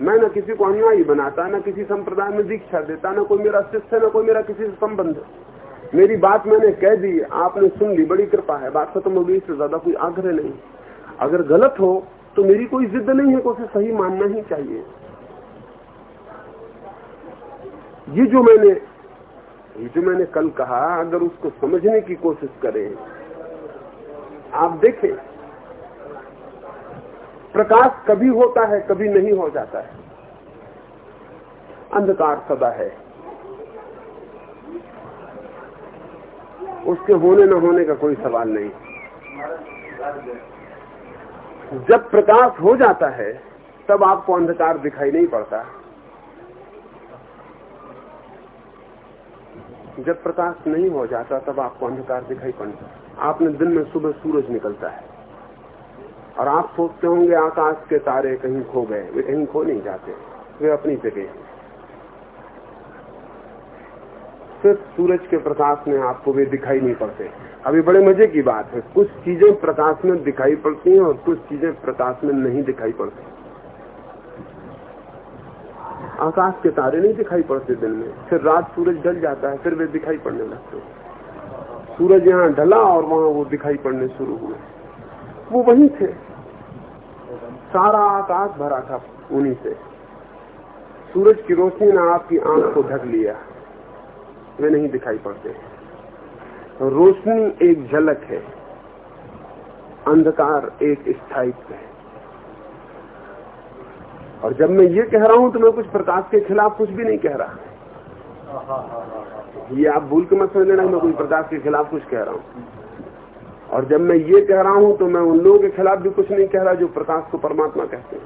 मैं न किसी को अनुयायी बनाता न किसी संप्रदाय में दीक्षा देता न कोई मेरा शिष्य न कोई मेरा किसी से संबंध। मेरी बात मैंने कह दी आपने सुन ली बड़ी कृपा है। बात खत्म हो गई इससे ज़्यादा कोई आग्रह नहीं। अगर गलत हो तो मेरी कोई जिद नहीं है उसे सही मानना ही चाहिए। ये जो मैंने जो मैंने कल कहा, अगर उसको समझने की कोशिश करें, आप देखें। प्रकाश कभी होता है, कभी नहीं हो जाता है। अंधकार सदा है। उसके होने न होने का कोई सवाल नहीं। जब प्रकाश हो जाता है, तब आपको अंधकार दिखाई नहीं पड़ता। जब प्रकाश नहीं हो जाता, तब आपको अंधकार दिखाई पड़ता आपने दिन में सुबह सूरज निकलता है। और आप सोचते होंगे, आकाश के तारे कहीं खो गए, वे कहीं खो नहीं जाते, वे अपनी जगह सिर्फ़ सूरज के प्रकाश में आपको वे दिखाई नहीं पड़ते। अभी बड़े मज़े की बात है, कुछ चीज़ें प्रकाश में दिखाई पड़ती हैं और कुछ चीज़ें प्रकाश में नहीं दिखाई पड़ती। आकाश के तारे नहीं दिखाई पड़ते दिन में। फिर रात सूरज ढल जाता है, फिर वे दिखाई पड़ने लगते सूरज यहाँ ढला और वहाँ वो दिखाई पड़ने शुरू हुए। वो वहीं थे। सारा आकाश भरा था उन्हीं से। सूरज की रोशनी ने आपकी आँख को ढक लिया। वे नहीं दिखाई पड़ते। रोशनी एक झलक है। अंधकार एक स्थायित्व है। और जब मैं ये कह रहा हूँ तो मैं कुछ प्रकाश के खिलाफ कुछ भी नहीं कह रहा। ये आप भूल के मत समझ लेना मैं कुछ प्रकाश के खिलाफ कुछ कह रहा हूँ। और जब मैं ये कह रहा हूँ तो मैं उन लोगों के खिलाफ भी कुछ नहीं कह रहा जो प्रकाश को परमात्मा कहते हैं।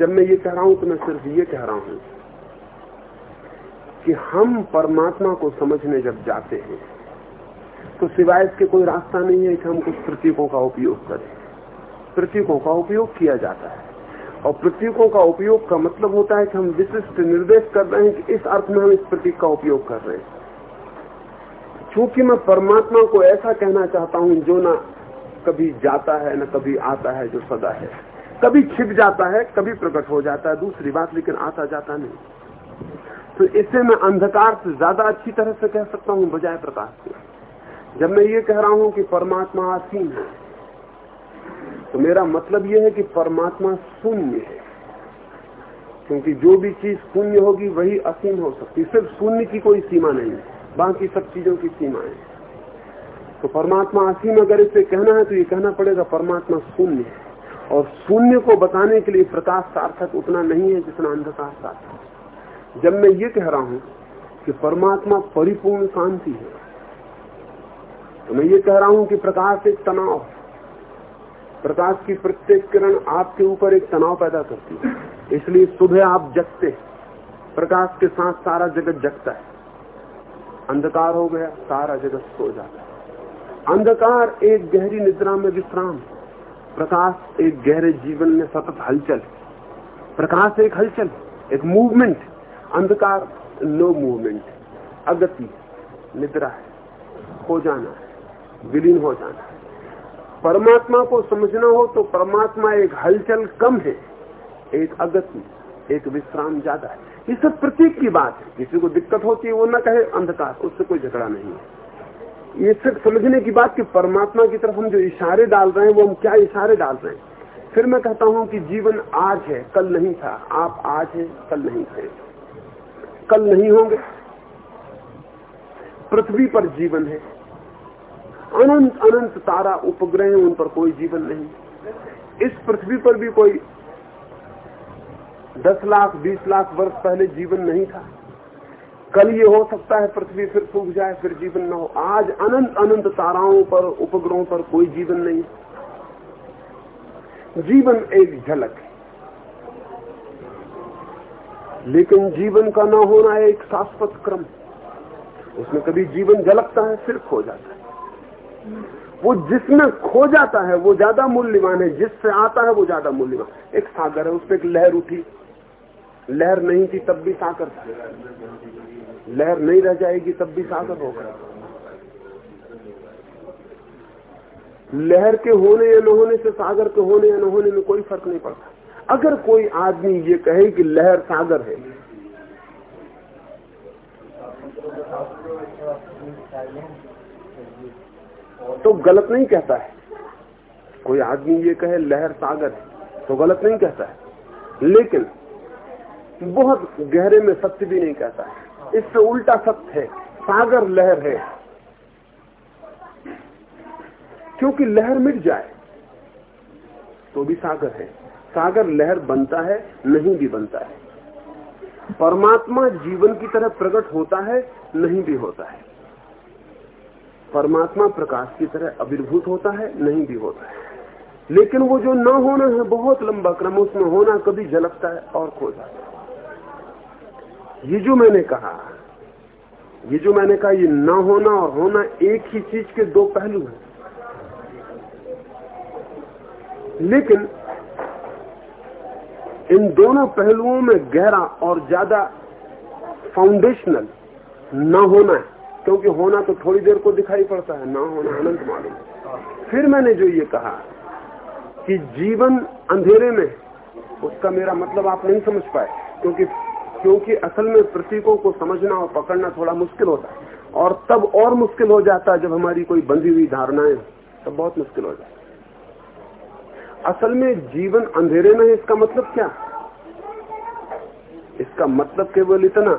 जब मैं ये कह रहा हूँ तो मैं सिर्फ़ ये कह रहा हूँ कि हम परमात्मा को समझने जब जाते हैं तो सिवाय इसके कोई रास्ता नहीं है कि हम कुछ प्रतीकों का उपयोग करें। प्रतीकों का उपयोग किया जाता है। और प्रतीकों का उपयोग का मतलब होता है कि हम विशिष्ट निर्देश कर रहे हैं कि इस अर्थ में हम इस प्रतीक का उपयोग कर रहे हैं। क्योंकि मैं परमात्मा को ऐसा कहना चाहता हूँ, जो ना कभी जाता है, न कभी आता है, जो सदा है। कभी छिप जाता है, कभी प्रकट हो जाता है, दूसरी बात, लेकिन आता जाता नहीं। तो इसे मैं अंधकार से ज़्यादा अच्छी तरह से कह सकता हूँ, बजाय प्रकाश के जब मैं ये कह रहा हूँ कि परमात्मा असीम है तो मेरा मतलब यह है कि परमात्मा शून्य है। क्योंकि जो भी चीज़ शून्य होगी, वही असीम हो सकती सिर्फ़ शून्य की कोई सीमा नहीं, बाकी सब चीज़ों की सीमा है। तो परमात्मा असीम, अगर इसे कहना है तो ये कहना पड़ेगा, परमात्मा शून्य है। और शून्य को बताने के लिए प्रकाश सार्थक उतना नहीं है जितना अंधकार सार्थक जब मैं ये कह रहा हूँ कि परमात्मा परिपूर्ण शांति है तो मैं ये कह रहा हूँ कि प्रकाश एक तनाव प्रकाश की प्रत्येक किरण आपके ऊपर एक तनाव पैदा करती है। इसलिए सुबह आप जगते प्रकाश के साथ सारा जगत जगता है। अंधकार हो गया, सारा जगत सो जाता है। अंधकार एक गहरी निद्रा में विश्राम प्रकाश एक गहरे जीवन में सतत हलचल प्रकाश एक हलचल एक मूवमेंट अंधकार नो मूवमेंट अगति निद्रा है हो जाना है, विलीन हो जाना है। परमात्मा को समझना हो तो परमात्मा एक हलचल कम है, एक अगति, एक विश्राम ज़्यादा है। ये सब प्रतीक की बात है। किसी को दिक्कत होती है, वो न कहे, अंधकार, उससे कोई झगड़ा नहीं है। ये सिर्फ़ समझने की बात कि परमात्मा की तरफ़ हम जो इशारे डाल रहे हैं, वो हम क्या इशारे डाल रहे हैं? फिर मैं कहता हूँ कि जीवन आज है, कल नहीं था। आप आज है, कल नहीं थे। कल नहीं होंगे। पृथ्वी पर जीवन है। अनंत अनंत तारा उपग्रह उन पर कोई जीवन नहीं। इस पृथ्वी पर भी कोई दस लाख, बीस लाख वर्ष पहले जीवन नहीं था। कल ये हो सकता है पृथ्वी फिर सूख जाए, फिर जीवन न हो। आज अनंत अनंत ताराओं पर, उपग्रहों पर कोई जीवन नहीं। जीवन एक झलक है। लेकिन जीवन का न होना एक शाश्वत क्रम। उसमें कभी जीवन झलकता है, फिर खो जाता है। वो जिसमें खो जाता है, वो ज़्यादा मूल्यवान है, जिससे आता है, वो ज़्यादा मूल्यवान। एक सागर है उसमें एक लहर उठी। लहर नहीं थी, तब भी सागर था। लहर नहीं रह जाएगी, तब भी सागर होगा। लहर के होने या न होने से सागर के होने या न होने में कोई फ़र्क नहीं पड़ता। अगर कोई आदमी ये कहे कि लहर सागर है तो गलत नहीं कहता है। कोई आदमी ये कहे, लहर सागर है तो गलत नहीं कहता है। लेकिन बहुत गहरे में सत्य भी नहीं कहता है। इससे उल्टा सत्य है, सागर लहर है। क्योंकि लहर मिट जाए तो भी सागर है। सागर लहर बनता है, नहीं भी बनता है। परमात्मा जीवन की तरह प्रकट होता है, नहीं भी होता है। परमात्मा प्रकाश की तरह अभिभूत होता है, नहीं भी होता है। लेकिन वो जो न होना है, बहुत लंबा क्रम, उसमें होना कभी झलकता है और खो जाता है। ये जो मैंने कहा, ये जो मैंने कहा, ये ना होना और होना एक ही चीज़ के दो पहलू हैं। लेकिन इन दोनों पहलुओं में गहरा और ज़्यादा फाउंडेशनल न होना है। क्योंकि होना तो थोड़ी देर को दिखाई पड़ता है, ना होना अनंत मालूम। फिर मैंने जो ये कहा कि जीवन अंधेरे में, उसका मेरा मतलब आप नहीं समझ पाए, क्योंकि क्योंकि असल में प्रतीकों को समझना और पकड़ना थोड़ा मुश्किल होता है। और तब और मुश्किल हो जाता है जब हमारी कोई बंधी हुई धारणाएँ तब बहुत मुश्किल हो जाती असल में जीवन अंधेरे में इसका मतलब क्या? इसका मतलब केवल इतना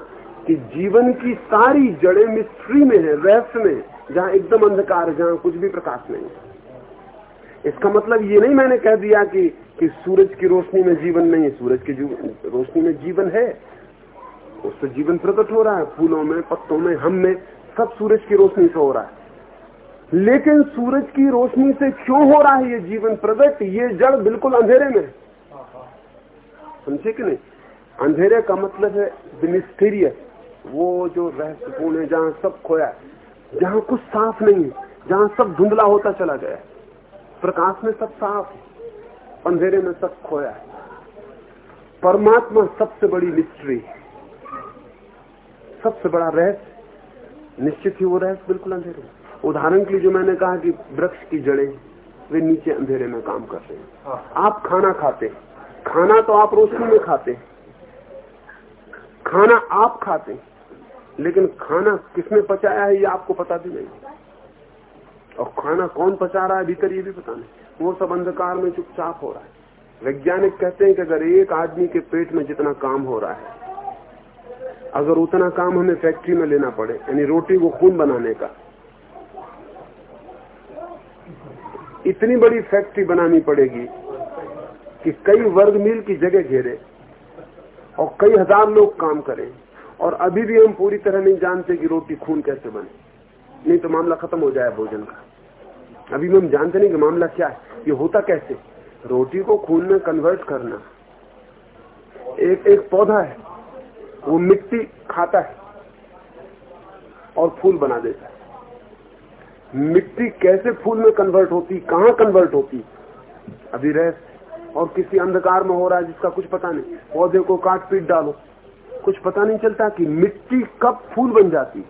कि जीवन की सारी जड़ें मिस्ट्री में है रहस्य में, जहाँ एकदम अंधकार, जहाँ कुछ भी प्रकाश नहीं है। इसका मतलब ये नहीं मैंने कह दिया कि कि सूरज की रोशनी में जीवन नहीं है, सूरज की रोशनी में जीवन है। उससे जीवन प्रकट हो रहा है, फूलों में, पत्तों में, हम में, सब सूरज की रोशनी से हो रहा है। लेकिन सूरज की रोशनी से क्यों हो रहा है ये जीवन प्रकट? ये जड़ बिल्कुल अंधेरे में समझे कि नहीं? अंधेरे का मतलब है मिस्टीरियस वो जो रहस्यपूर्ण है जहाँ सब खोया है। जहाँ कुछ साफ़ नहीं है, जहाँ सब धुंधला होता चला गया प्रकाश में सब साफ़ है, अंधेरे में सब खोया है। परमात्मा सबसे बड़ी मिस्ट्री है। सबसे बड़ा रहस्य, निश्चित ही वो रहस्य बिल्कुल अंधेरे में। उदाहरण के लिए जो मैंने कहा कि वृक्ष की जड़ें, वे नीचे अंधेरे में काम करते हैं। आप खाना खाते खाना तो आप रोशनी में खाते खाना आप खाते लेकिन खाना किसने पचाया है ये आपको पता भी नहीं। और खाना कौन पचा रहा है भीतर ये भी पता नहीं। वो सब अंधकार में चुपचाप हो रहा है। वैज्ञानिक कहते हैं कि अगर एक आदमी के पेट में जितना काम हो रहा है, अगर उतना काम हमें फैक्ट्री में लेना पड़े, यानी रोटी को खून बनाने का, इतनी बड़ी फैक्ट्री बनानी पड़ेगी कि कई वर्ग मील की जगह घेरे और कई हज़ार लोग काम करें। और अभी भी हम पूरी तरह नहीं जानते कि रोटी खून कैसे बने। नहीं तो मामला खत्म हो जाए भोजन का। अभी भी हम जानते नहीं कि मामला क्या है। ये होता कैसे? रोटी को खून में कन्वर्ट करना। एक एक पौधा है, वो मिट्टी खाता है और फूल बना देता है। मिट्टी कैसे फूल में कन्वर्ट होती, कहाँ कन्वर्ट होती? अभी रह और किसी अंधकार में हो रहा है जिसका कुछ पता नहीं। पौधे को काट पीट डालो। कुछ पता नहीं चलता कि मिट्टी कब फूल बन जाती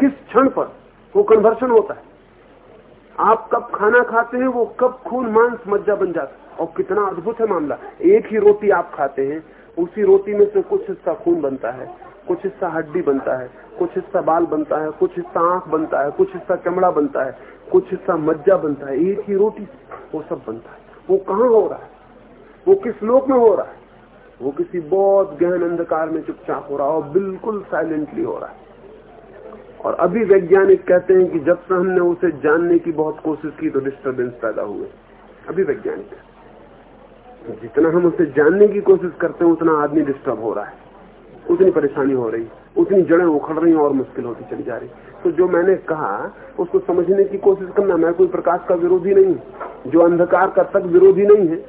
किस क्षण पर? वो कन्वर्शन होता है। आप कब खाना खाते हैं, वो कब खून मांस मज्जा बन जाता और कितना अद्भुत है मामला। एक ही रोटी आप खाते हैं, उसी रोटी में से कुछ हिस्सा खून बनता है, कुछ हिस्सा हड्डी बनता है, कुछ हिस्सा बाल बनता है, कुछ हिस्सा आँख बनता है, कुछ हिस्सा चमड़ा बनता है, कुछ हिस्सा मज्जा बनता है। एक ही रोटी वो सब बनता है। वो कहाँ हो रहा है? वो किस लोक में हो रहा है? वो किसी बहुत गहन अंधकार में चुपचाप हो रहा है, बिल्कुल साइलेंटली हो रहा है। और अभी वैज्ञानिक कहते हैं कि जब से हमने उसे जानने की बहुत कोशिश की तो डिस्टर्बेंस पैदा हुए। अभी वैज्ञानिक जितना हम उसे जानने की कोशिश करते हैं, उतना आदमी डिस्टर्ब हो रहा है। उतनी परेशानी हो रही, उतनी जड़ें उखड़ रही और मुश्किल होती चली जा रही। तो जो मैंने कहा, उसको समझने की कोशिश करना, मैं कोई प्रकाश का विरोधी नहीं जो अंधकार का तक विरोधी नहीं है,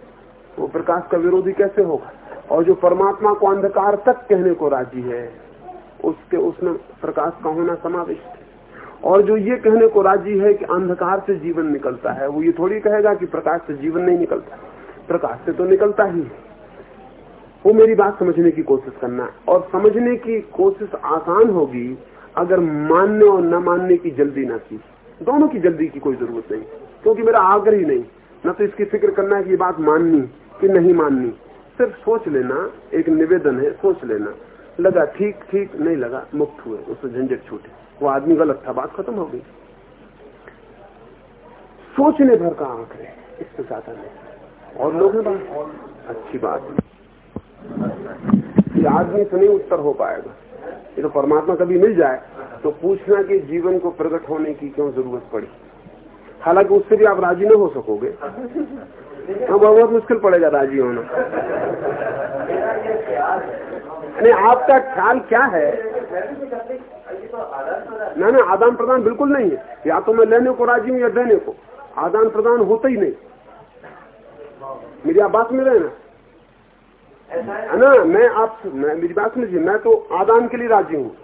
वो प्रकाश का विरोधी कैसे होगा? और जो परमात्मा को अंधकार तक कहने को राज़ी है, उसके, उसमें प्रकाश का होना समाविष्ट है। और जो ये कहने को राज़ी है कि अंधकार से जीवन निकलता है, वो ये थोड़ी कहेगा कि प्रकाश से जीवन नहीं निकलता। प्रकाश से तो निकलता ही वो मेरी बात समझने की कोशिश करना और समझने की कोशिश आसान होगी अगर मानने और न मानने की जल्दी ना की। दोनों की जल्दी की कोई ज़रूरत नहीं, क्योंकि मेरा आग्रह ही नहीं। न तो इसकी फ़िक्र करना है कि ये बात माननी कि नहीं माननी। सिर्फ़ सोच लेना, एक निवेदन है, सोच लेना। लगा, ठीक ठीक, नहीं लगा, मुक्त हुए, उससे झंझट छूटे। वो आदमी गलत था, बात खत्म हो गई। सोचने भर का आंकड़े इससे ज़्यादा नहीं। और लोग अच्छी बात। ये आदमी से नहीं उत्तर हो पाएगा। ये तो परमात्मा कभी मिल जाए तो पूछना कि जीवन को प्रकट होने की क्यों ज़रूरत पड़ी। हालाँकि उससे भी आप राज़ी न हो सकोगे। हाँ बहुत मुश्किल पड़ेगा राज़ी होना। नहीं, आपका ख्याल क्या है? ना ना, आदान प्रदान बिल्कुल नहीं है। या तो मैं लेने को राज़ी हूँ या देने को। आदान प्रदान होता ही नहीं। मेरी आप बात में रहे ना? है ना, मैं आप, मैं, मेरी बात समझिए मैं तो आदान के लिए राज़ी हूँ।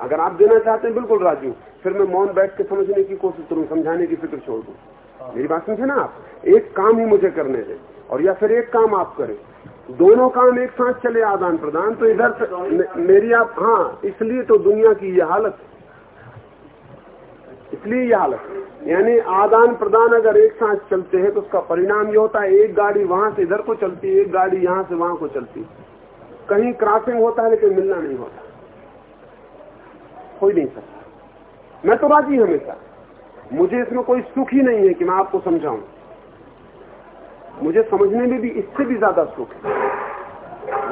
अगर आप देना चाहते हैं, बिल्कुल राज़ी हूँ। फिर मैं मौन बैठ के समझने की कोशिश करूँ, समझाने की फ़िक्र छोड़ दू। मेरी बात समझे ना आप? एक काम ही मुझे करने दें, और या फिर एक काम आप करें। दोनों काम एक साथ चले, आदान प्रदान तो इधर से मेरी आप हाँ इसलिए तो दुनिया की ये हालत इसलिए ये हालत यानी आदान प्रदान अगर एक साथ चलते हैं तो उसका परिणाम ये होता है, एक गाड़ी वहाँ से इधर को चलती है, एक गाड़ी यहाँ से वहाँ को चलती कहीं क्रॉसिंग होता है, लेकिन मिलना नहीं होता। कोई नहीं सकता। मैं तो राज़ी हमेशा। मुझे इसमें कोई सुख ही नहीं है कि मैं आपको समझाऊं। मुझे समझने में भी इससे भी ज़्यादा सुख है।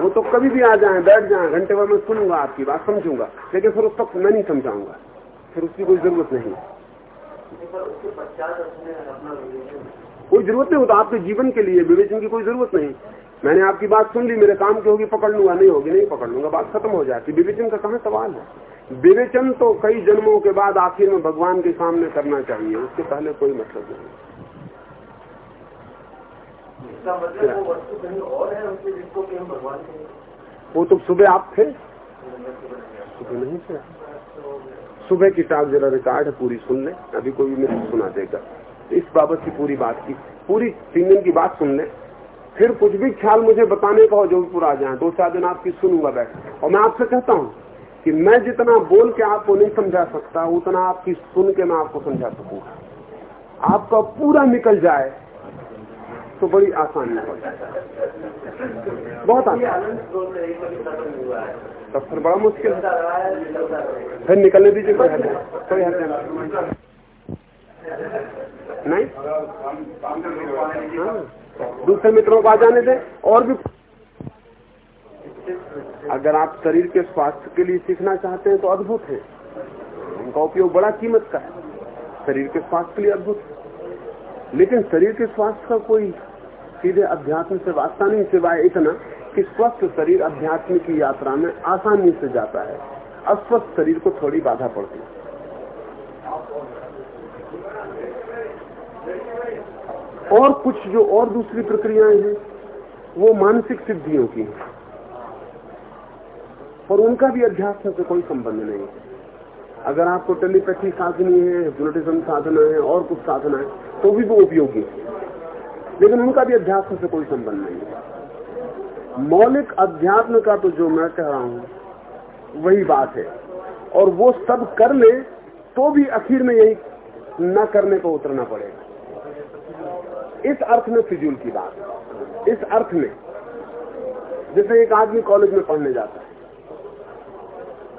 वो तो कभी भी आ जाए, बैठ जाए, घंटे भर में सुनूँगा आपकी बात, समझूँगा। लेकिन फिर उस वक्त मैं नहीं समझाऊँगा। फिर उसकी कोई ज़रूरत नहीं। कोई ज़रूरत नहीं होता, आपके जीवन के लिए, विवेचन की कोई ज़रूरत नहीं। मैंने आपकी बात सुन ली मेरे काम की होगी पकड़ लूँगा नहीं होगी नहीं पकड़ लूँगा बात खत्म हो जाती विवेचन का कहा सवाल है। विवेचन तो कई जन्मों के बाद आखिर में भगवान के सामने करना चाहिए उसके पहले कोई मतलब नहीं। मतलब वो वस्तु कहीं और है जिसको कि हम भगवान वो तो सुबह आप थे। सुबह नहीं थे। सुबह की टाक जरा रिकॉर्ड है पूरी सुन ले अभी कोई मेरे सुना देगा। इस बाबत की पूरी बात की पूरी तीन दिन की बात सुन ले फिर कुछ भी ख्याल मुझे बताने का हो जो भी पूरा आ जाए। दो चार दिन आपकी सुनूँगा बैठ। और मैं आपसे कहता हूँ कि मैं जितना बोल के आपको नहीं समझा सकता, उतना आपकी सुन के मैं आपको समझा सकूँगा। आपका पूरा निकल जाए तो बड़ी आसानी हो जाए। बहुत आसान। फिर बड़ा मुश्किल फिर निकलने दीजिए, कोई हद कोई हद नहीं? हाँ। दूसरे मित्रों को आ जाने दें, और भी अगर आप शरीर के स्वास्थ्य के लिए सीखना चाहते हैं तो अद्भुत है। उनका उपयोग बड़ा कीमत का है। शरीर के स्वास्थ्य के लिए अद्भुत है। लेकिन शरीर के स्वास्थ्य का कोई सीधे अध्यात्म से वास्ता नहीं, सिवाय इतना कि स्वस्थ शरीर अध्यात्म की यात्रा में आसानी से जाता है। अस्वस्थ शरीर को थोड़ी बाधा पड़ती है। और कुछ जो और दूसरी प्रक्रियाएँ हैं, वो मानसिक सिद्धियों की हैं। और उनका भी अध्यात्म से कोई संबंध नहीं। है अगर आपको टेलीपैथी साधनी है हिप्नोटिज्म साधना है, और कुछ साधना है तो भी वो उपयोगी है। लेकिन उनका भी अध्यात्म से कोई संबंध नहीं है। मौलिक अध्यात्म का तो जो मैं कह रहा हूँ, वही बात है। और वो सब कर ले तो भी आखिर में यही न करने को उतरना पड़ेगा। इस अर्थ में फिजूल की बात। इस अर्थ में। जैसे एक आदमी कॉलेज में पढ़ने जाता है।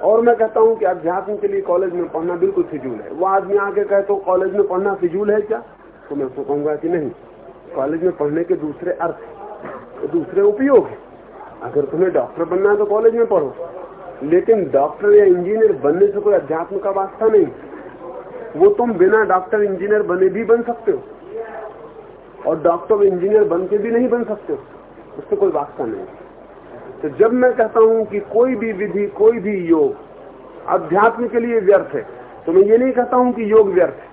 और मैं कहता हूँ कि अध्यात्म के लिए कॉलेज में पढ़ना बिल्कुल फिजूल है। वो आदमी आके कहे तो कॉलेज में पढ़ना फिजूल है क्या? तो मैं उसको कहूँगा कि नहीं। कॉलेज में पढ़ने के दूसरे अर्थ दूसरे उपयोग है। अगर तुम्हें डॉक्टर बनना है तो कॉलेज में पढ़ो। लेकिन डॉक्टर या इंजीनियर बनने से कोई अध्यात्म का वास्ता नहीं। वो तुम बिना डॉक्टर इंजीनियर बने भी बन सकते हो। और डॉक्टर इंजीनियर बन के भी नहीं बन सकते। उससे कोई वास्ता नहीं। तो जब मैं कहता हूँ कि कोई भी विधि कोई भी योग अध्यात्म के लिए व्यर्थ है तो मैं ये नहीं कहता हूँ कि योग व्यर्थ है।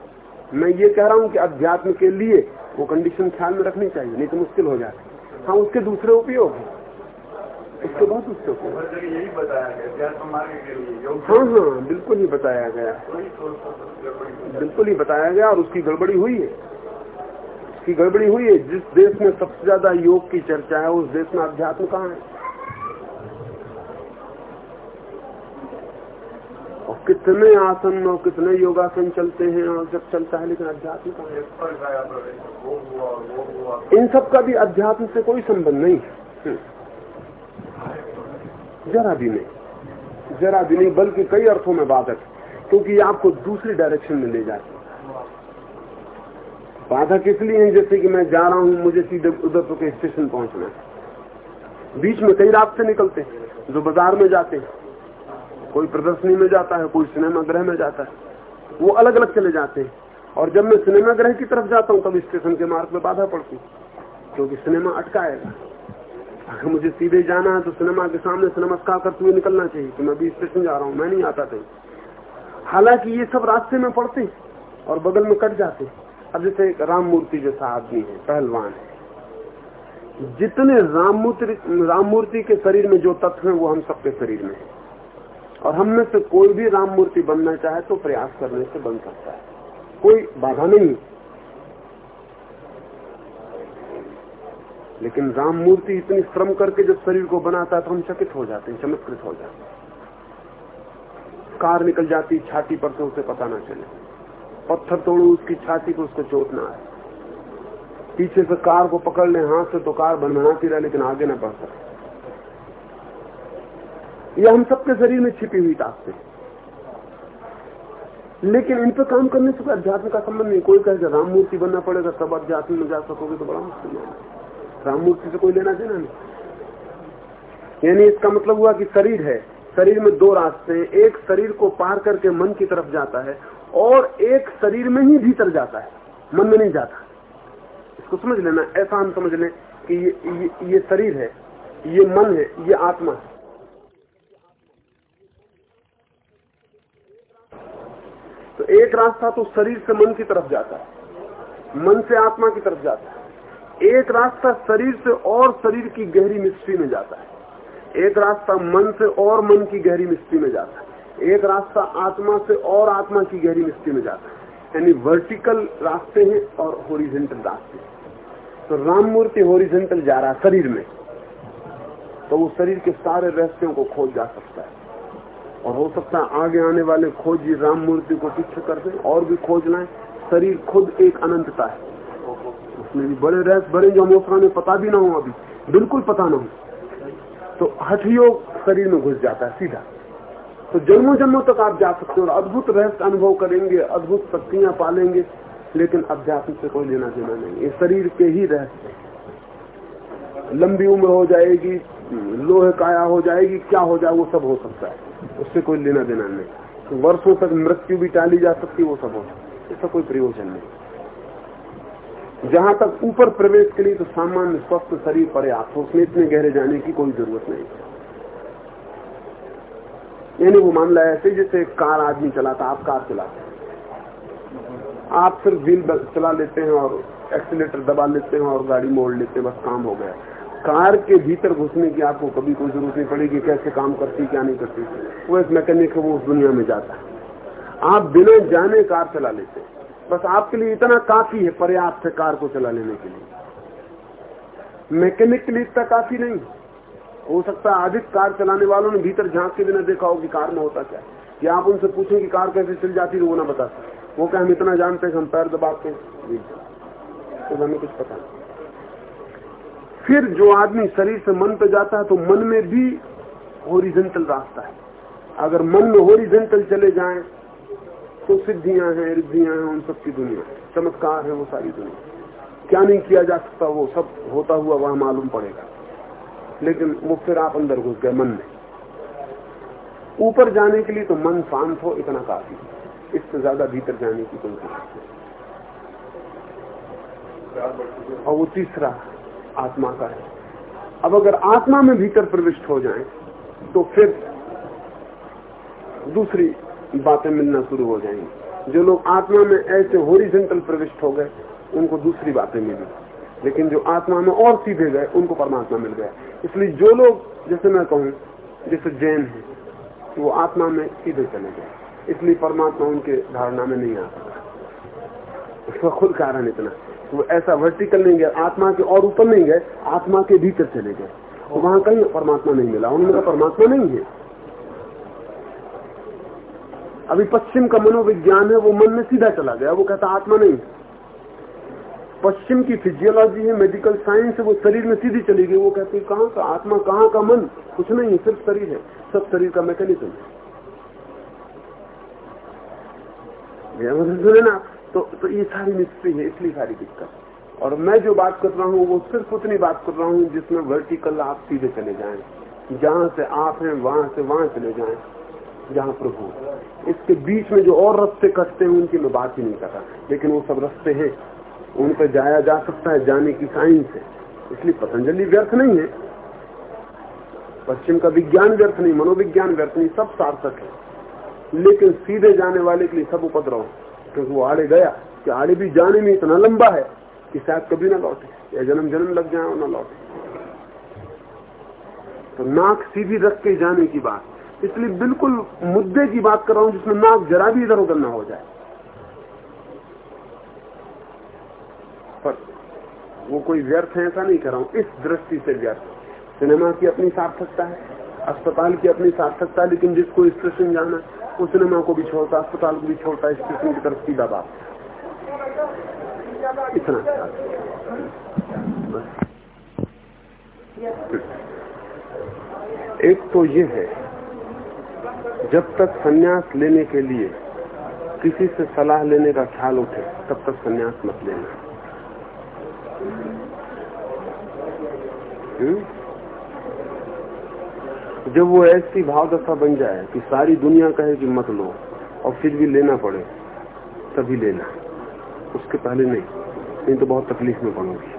मैं ये कह रहा हूँ कि अध्यात्म के लिए वो कंडीशन ख्याल में रखनी चाहिए नहीं तो मुश्किल हो जाती। हाँ उसके दूसरे उपयोग है। उसके बहुत उससे उपयोग यही बताया गया हाँ हाँ बिल्कुल ही बताया गया। बिल्कुल ही बताया गया और उसकी गड़बड़ी हुई है। उसकी गड़बड़ी हुई है, जिस देश में सबसे ज़्यादा योग की चर्चा है, उस देश में अध्यात्म कहाँ है? और कितने आसन और कितने योगासन चलते हैं, और जब चलता है, लेकिन अध्यात्म है? इन सब का भी अध्यात्म से कोई संबंध नहीं हम्म। जरा भी नहीं। जरा भी नहीं, बल्कि कई अर्थों में बाधक क्योंकि आपको दूसरी डायरेक्शन में ले जाती बाधक इसलिए है? जैसे कि मैं जा रहा हूँ, मुझे सीधे उदयपुर के स्टेशन पहुँचना है। बीच में कई रास्ते निकलते हैं, जो बाज़ार में जाते हैं। कोई प्रदर्शनी में जाता है, कोई सिनेमा गृह में जाता है। वो अलग अलग चले जाते हैं। और जब मैं सिनेमा गृह की तरफ़ जाता हूँ तब स्टेशन के मार्ग में बाधा पड़ती क्योंकि सिनेमा अटकाएगा। अगर मुझे सीधे जाना है तो सिनेमा के सामने से नमस्कार करते हुए निकलना चाहिए कि मैं भी स्टेशन जा रहा हूँ, मैं नहीं आता था हालाँकि ये सब रास्ते में पड़ते और बगल में कट जाते अब जैसे राम मूर्ति जैसा आदमी है, पहलवान है। जितने राम मूर्ति राम मूर्ति के शरीर में जो तत्व है, वो हम सबके शरीर में है। और हम में से कोई भी राम मूर्ति बनना चाहे तो प्रयास करने से बन सकता है। कोई बाधा नहीं। लेकिन राम मूर्ति इतनी श्रम करके जब शरीर को बनाता है तो हम चकित हो जाते हैं, चमत्कृत हो जाते हैं। कार निकल जाती, छाती पर से उसे पता ना चले। पत्थर तोड़ो, उसकी छाती को उसको चोट ना आए। पीछे से कार को पकड़ ले, हाथ से तो कार बनबनाती रहे, लेकिन आगे ना बढ़ सकते यह हम सबके शरीर में छिपी हुई ताकतें लेकिन इन पर काम करने से अध्यात्म का संबंध नहीं। कोई कहे राम मूर्ति बनना पड़ेगा, तब अध्यात्म में जा सकोगे तो बड़ा मुश्किल है। राम मूर्ति से कोई लेना देना नहीं। यानी इसका मतलब हुआ कि शरीर है। शरीर में दो रास्ते हैं। एक शरीर को पार करके मन की तरफ़ जाता है और एक शरीर में ही भीतर जाता है मन में नहीं जाता। इसको समझ लेना ऐसा हम समझ लें कि ये, ये, ये शरीर है ये मन है ये आत्मा है। तो एक रास्ता तो शरीर से मन की तरफ़ जाता है मन से आत्मा की तरफ़ जाता है। एक रास्ता शरीर से और शरीर की गहरी मिस्ट्री में जाता है। एक रास्ता मन से और मन की गहरी मिस्ट्री में जाता है। एक रास्ता आत्मा से और आत्मा की गहरी मिस्ट्री में जाता है। यानी वर्टिकल रास्ते हैं और होरिजेंटल रास्ते तो राम मूर्ति होरिजेंटल जा रहा है शरीर में। तो वो शरीर के सारे रहस्यों को खोज जा सकता है। और हो सकता है आगे आने वाले खोज राम मूर्ति को पीछे कर दे और भी खोज लाए। शरीर खुद एक अनंतता है। उसमें भी बड़े रहस्य बड़े जो अमोसरा में पता भी ना हो अभी। बिल्कुल पता ना हो। तो हठ योग शरीर में घुस जाता है, सीधा। तो जन्मों जन्मों तक आप जा सकते हो अद्भुत रहस्य अनुभव करेंगे, अद्भुत शक्तियाँ पालेंगे, लेकिन अध्यात्म से कोई लेना देना नहीं। ये शरीर के ही रहस्य लंबी उम्र हो जाएगी, लोहे काया हो जाएगी, क्या हो जाए वो सब हो सकता है। उससे कोई लेना देना नहीं। तो वर्षों तक मृत्यु भी टाली जा सकती है, वो सब हो सकता इसका कोई प्रयोजन नहीं। जहाँ तक ऊपर प्रवेश के लिए तो सामान्य स्वस्थ शरीर पर्याप्त हो उसमें इतने गहरे जाने की कोई ज़रूरत नहीं। यानी वो मामला ऐसे जैसे कार आदमी चलाता, आप कार चलाते हैं। आप सिर्फ़ व्हील चला लेते हैं और एक्सीटर दबा लेते हैं और गाड़ी मोड़ लेते हैं, बस काम हो गया। कार के भीतर घुसने की आपको कभी कोई ज़रूरत नहीं पड़ेगी कैसे काम करती, क्या नहीं करती। वो एक मैकेनिक है, वो उस दुनिया में जाता है। आप बिना जाने कार चला लेते हैं। बस आपके लिए इतना काफ़ी है, पर्याप्त है कार को चला लेने के लिए। मैकेनिक के लिए इतना काफ़ी नहीं। हो सकता है अधिक कार चलाने वालों ने भीतर झाँक के बिना देखा हो कि कार में होता क्या या आप उनसे पूछें कि कार कैसे चल जाती है वो ना बता सकते वो क्या हम इतना जानते हैं हम पैर दबाते हैं तो हमें कुछ पता नहीं। फिर जो आदमी शरीर से मन पे जाता है तो मन में भी होरिजेंटल रास्ता है। अगर मन में होरिजेंटल चले जाएँ तो सिद्धियाँ हैं, रिद्धियाँ हैं, उन सबकी दुनिया। चमत्कार है वो सारी दुनिया। क्या नहीं किया जा सकता, वो सब होता हुआ वहाँ मालूम पड़ेगा। लेकिन वो फिर आप अंदर घुस गए मन में। ऊपर जाने के लिए तो मन शांत हो, इतना काफ़ी। इससे ज़्यादा भीतर जाने की कोई ज़रूरत नहीं। और वो तीसरा आत्मा का है। अब अगर आत्मा में भीतर प्रविष्ट हो जाए तो फिर दूसरी बातें मिलना शुरू हो जाएँगी। जो लोग आत्मा में ऐसे होरिजेंटल प्रविष्ट हो गए, उनको दूसरी बातें मिली। लेकिन जो आत्मा में और सीधे गए, उनको परमात्मा मिल गया। इसलिए जो लोग, जैसे मैं कहूँ, जैसे जैन है वो आत्मा में सीधे चले गए। इसलिए परमात्मा उनके धारणा में नहीं आ सकता उसका खुद कारण इतना। वो ऐसा वर्टिकल नहीं गया, आत्मा के और ऊपर नहीं गए, आत्मा के भीतर चले गए। तो वहाँ कहीं परमात्मा नहीं मिला। उन्होंने कहा परमात्मा नहीं है। अभी पश्चिम का मनोविज्ञान है, वो मन में सीधा चला गया। वो कहता, आत्मा नहीं पश्चिम की फिजियोलॉजी है मेडिकल साइंस है, वो शरीर में सीधी चली गई। वो कहती है, कहाँ का आत्मा, कहाँ का मन? कुछ नहीं है, सिर्फ़ शरीर है। सब शरीर का मैकेनिज्म है। ना तो तो ये सारी मिस्ट्री है, इसलिए सारी दिक्कत। और मैं जो बात कर रहा हूँ, वो सिर्फ़ उतनी बात कर रहा हूँ, जिसमें वर्टिकल आप सीधे चले जाए। जहाँ से आप हैं, वहाँ से वहाँ चले जाएँ, जहाँ प्रभु इसके बीच में जो और रस्ते कटते हैं, उनकी मैं बात ही नहीं कर रहा। लेकिन वो सब रस्ते हैं। उन पर जाया जा सकता है जाने की साइंस है इसलिए पतंजलि व्यर्थ नहीं है। पश्चिम का विज्ञान व्यर्थ नहीं, मनोविज्ञान व्यर्थ नहीं, सब सार्थक है। लेकिन सीधे जाने वाले के लिए सब उपद्रव क्योंकि वो आड़े गया कि आड़े भी जाने में इतना लंबा है कि शायद कभी ना लौटे, या जन्म जन्म लग जाए और ना लौटे। तो नाक सीधी रख के जाने की बात। इसलिए बिल्कुल मुद्दे की बात कर रहा हूँ जिसमें नाक जरा भी इधर उधर ना हो जाए। वो कोई व्यर्थ है, ऐसा नहीं कर रहा हूँ। इस दृष्टि से व्यर्थ। सिनेमा की अपनी सार्थकता है, अस्पताल की अपनी सार्थकता है, लेकिन जिसको स्टेशन जाना वो सिनेमा को भी छोड़ता अस्पताल को भी छोड़ता स्टेशन की तरफ़ सीधा बात इतना। एक तो ये है, जब तक सन्यास लेने के लिए किसी से सलाह लेने का ख्याल उठे, तब तक सन्यास मत लेना। हुँ? जब वो ऐसी भाव दशा बन जाए कि सारी दुनिया कहे कि मत लो, और फिर भी लेना पड़े, तभी लेना। उसके पहले नहीं नहीं तो बहुत तकलीफ़ में पड़ोगी।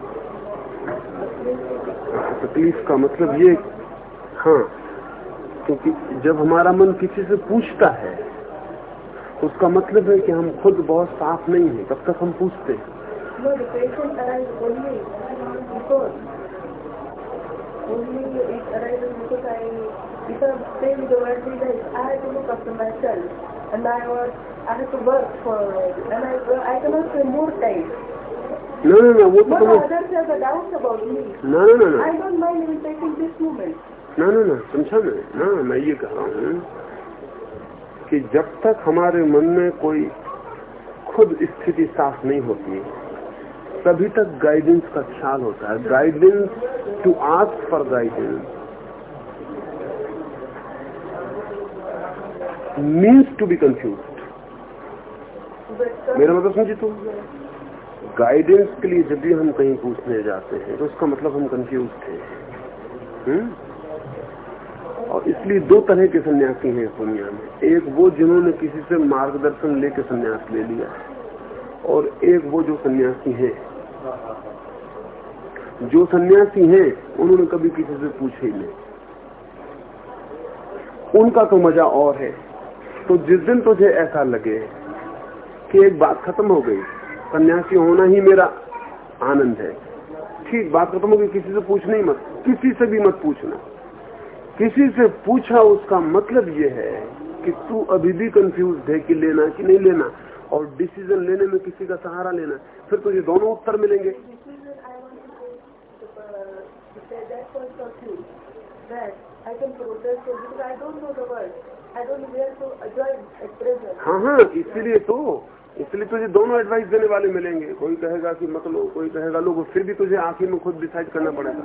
तकलीफ़ का मतलब ये हाँ क्योंकि जब हमारा मन किसी से पूछता है, उसका मतलब है कि हम खुद बहुत साफ़ नहीं है, तब तक हम पूछते हैं। Only because only it arises because I, if I'm saying the word leaders, I have to look after myself. And I was, I have to work for. And I, I cannot spend more time. No, no, no, तो But others have a doubt about me. no, no, no, no. I don't mind even taking this moment. ना ना ना समझा मैं ना मैं ये कह रहा हूँ कि जब तक हमारे मन में कोई खुद स्थिति साफ़ नहीं होती तभी तक गाइडेंस का ख्याल होता है। Guidance to ask for guidance means to be confuse मेरा मतलब समझी तू? गाइडेंस के लिए जब भी हम कहीं पूछने जाते हैं तो उसका मतलब हम कंफ्यूज थे हुँ? और इसलिए दो तरह के सन्यासी हैं दुनिया में। एक वो जिन्होंने किसी से मार्गदर्शन लेके सन्यास ले लिया और एक वो जो सन्यासी हैं। जो सन्यासी हैं, उन्होंने कभी किसी से पूछे ही नहीं। उनका तो मज़ा और है। तो जिस दिन तुझे ऐसा लगे कि एक बात खत्म हो गई, सन्यासी होना ही मेरा आनंद है। ठीक, बात खत्म हो गई, किसी से पूछना ही मत, किसी से भी मत पूछना। किसी से पूछा उसका मतलब ये है कि तू अभी भी कंफ्यूज है कि लेना कि नहीं लेना। और डिसीज़न लेने में किसी का सहारा लेना फिर तुझे दोनों उत्तर मिलेंगे। हाँ हाँ इसीलिए तो इसलिए तुझे दोनों एडवाइस देने वाले मिलेंगे। कोई कहेगा कि मत लो, कोई कहेगा लो फिर भी तुझे आखिर में खुद डिसाइड करना पड़ेगा।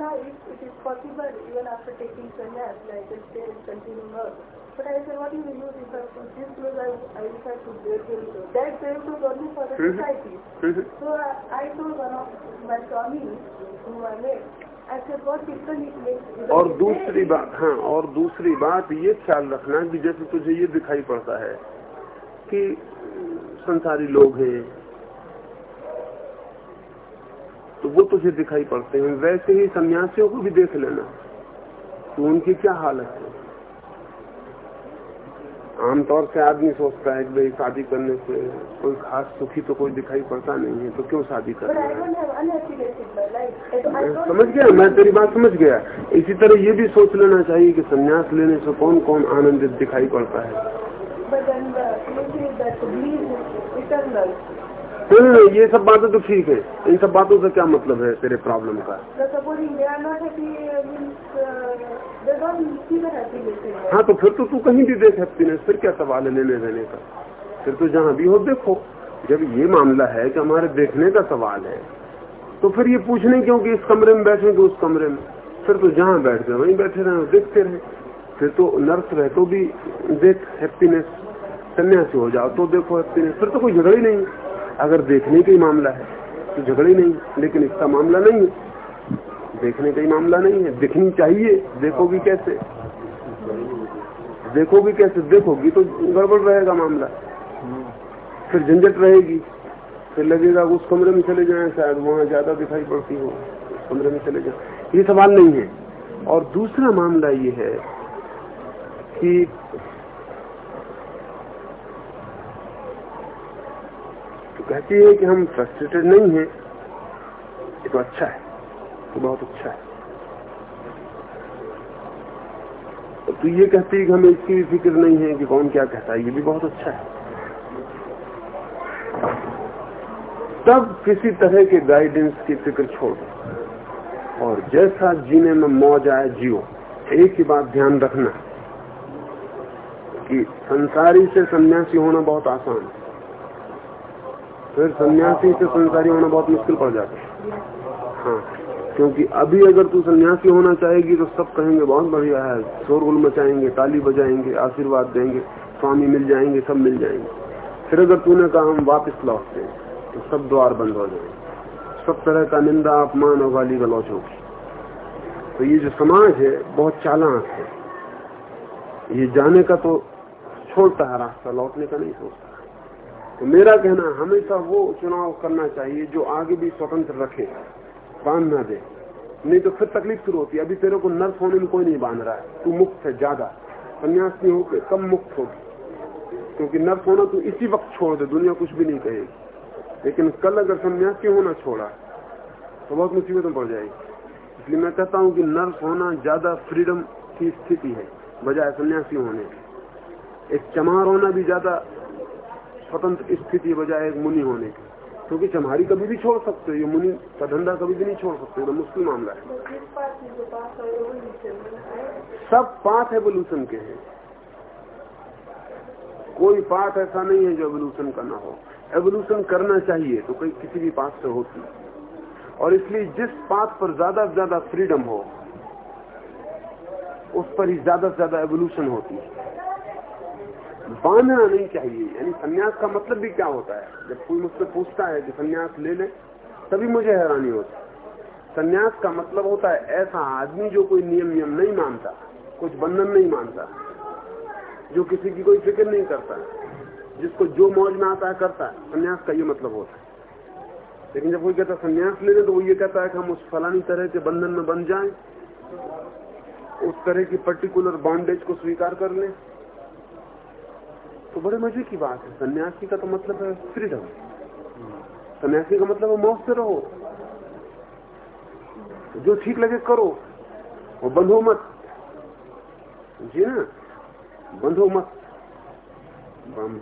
But I said, what do you use if I this clothes, I, I decide to wear very clothes. That very clothes only for the society. so I, I told one of my Swami, whom I met, I said, what difference it makes. और दूसरी बात हाँ और दूसरी बात ये ख्याल रखना कि जैसे तुझे ये दिखाई पड़ता है कि संसारी लोग हैं तो वो तुझे दिखाई पड़ते हैं वैसे ही सन्यासियों को भी देख लेना तो उनकी क्या हालत है आमतौर से आदमी सोचता है कि भाई शादी करने से कोई खास सुखी तो कोई दिखाई पड़ता नहीं है तो क्यों शादी कर समझ गया मैं तेरी बात समझ गया। इसी तरह ये भी सोच लेना चाहिए कि सन्यास लेने से कौन कौन आनंदित दिखाई पड़ता है। ये सब बातें तो ठीक है। इन सब बातों से क्या मतलब है तेरे प्रॉब्लम का हाँ। तो फिर तो तू कहीं भी देख हैप्पीनेस फिर क्या सवाल है लेने देने का? फिर तो जहाँ भी हो, देखो। जब ये मामला है कि हमारे देखने का सवाल है तो फिर ये पूछने क्यों कि इस कमरे में बैठेंगे उस कमरे में? फिर तो जहाँ बैठ गए वहीं बैठे रहे देखते रहे। फिर तो नर्स रहे तो भी देख हैप्पीनेस सन्यासी हो जाओ तो देखो हैप्पीनेस फिर तो कोई झगड़ा ही नहीं। अगर देखने का ही मामला है तो झगड़ा ही नहीं। लेकिन इसका मामला नहीं है। देखने का ही मामला नहीं है। दिखनी चाहिए। देखोगी कैसे? देखोगी कैसे? देखोगी तो गड़बड़ रहेगा मामला। फिर झंझट रहेगी। फिर लगेगा उस कमरे में चले जाए, शायद वहाँ ज़्यादा दिखाई पड़ती हो। उस कमरे में चले जाए। ये सवाल नहीं है। और दूसरा मामला ये है कि तो कहती है कि हम फ्रस्ट्रेटेड नहीं है। ये तो अच्छा है। तो बहुत अच्छा है। तो ये कहती है कि हमें इसकी भी फ़िक्र नहीं है कि कौन क्या कहता है, ये भी बहुत अच्छा है। तब किसी तरह के गाइडेंस की फ़िक्र छोड़ और जैसा जीने में मौज आए, जियो। एक ही बात ध्यान रखना कि संसारी से सन्यासी होना बहुत आसान है। फिर सन्यासी से संसारी होना बहुत मुश्किल पड़ जाता है। हाँ। क्योंकि अभी अगर तू सन्यासी होना चाहेगी तो सब कहेंगे, बहुत बढ़िया है। शोरगुल मचाएँगे, ताली बजाएँगे, आशीर्वाद देंगे, स्वामी मिल जाएँगे, सब मिल जाएँगे। फिर अगर तूने कहा, हम वापस लौटते हैं तो सब द्वार बंद हो जाएँगे। सब तरह का निंदा, अपमान और गाली गलौच होगी। तो ये जो समाज है, बहुत चालाक है। ये जाने का तो छोड़ता है रास्ता, लौटने का नहीं सोचता। तो मेरा कहना, हमेशा वो चुनाव करना चाहिए जो आगे भी स्वतंत्र रखे। बाँध ना दे। नहीं तो फिर तकलीफ़ शुरू होती है। अभी तेरे को नर्स होने में कोई नहीं बाँध रहा है। तू मुक्त है ज़्यादा। संन्यास नहीं होकर कम मुक्त होगी? क्योंकि नर्स होना तू इसी वक्त छोड़ दे, दुनिया कुछ भी नहीं कहेगी। लेकिन कल अगर सन्यासी होना छोड़ा तो बहुत मुसीबत पड़ जाएगी। इसलिए मैं कहता हूँ कि नर्स होना ज़्यादा फ्रीडम की स्थिति है, बजाय सन्यासी होने एक चमार होना भी ज़्यादा स्वतंत्र स्थिति बजाय एक मुनि होने की। क्योंकि चमारी कभी भी छोड़ सकते हो ये मुनि का धंधा कभी भी नहीं छोड़ सकते तो मुश्किल मामला है। सब पाथ एवोल्यूशन के हैं। कोई पाथ ऐसा नहीं है जो एवोल्यूशन का ना हो। एवोल्यूशन करना चाहिए तो कोई किसी भी पाथ से होती। और इसलिए जिस पाथ पर ज़्यादा से ज़्यादा फ्रीडम हो, उस पर ही ज़्यादा से ज़्यादा एवोल्यूशन होती। है बांधना नहीं चाहिए। यानी सन्यास का मतलब भी क्या होता है? जब कोई मुझसे पूछता है कि सन्यास ले ले, तभी मुझे हैरानी होती सन्यास का मतलब होता है ऐसा आदमी जो कोई नियम नियम नहीं मानता, कुछ बंधन नहीं मानता, जो किसी की कोई फ़िक्र नहीं करता, जिसको जो मौज में आता है करता है। संन्यास का ये मतलब होता है। लेकिन जब कोई कहता सन्यास ले तो वो ये कहता है कि हम उस फलानी तरह के बंधन में बन जाएँ, उस तरह की पर्टिकुलर बॉन्डेज को स्वीकार कर लें। तो बड़े मज़े की बात है। सन्यासी का तो मतलब है फ्रीडम सन्यासी का मतलब है मौज से रहो। जो ठीक लगे करो। वो बंधो मत। जी ना? बंधो मत।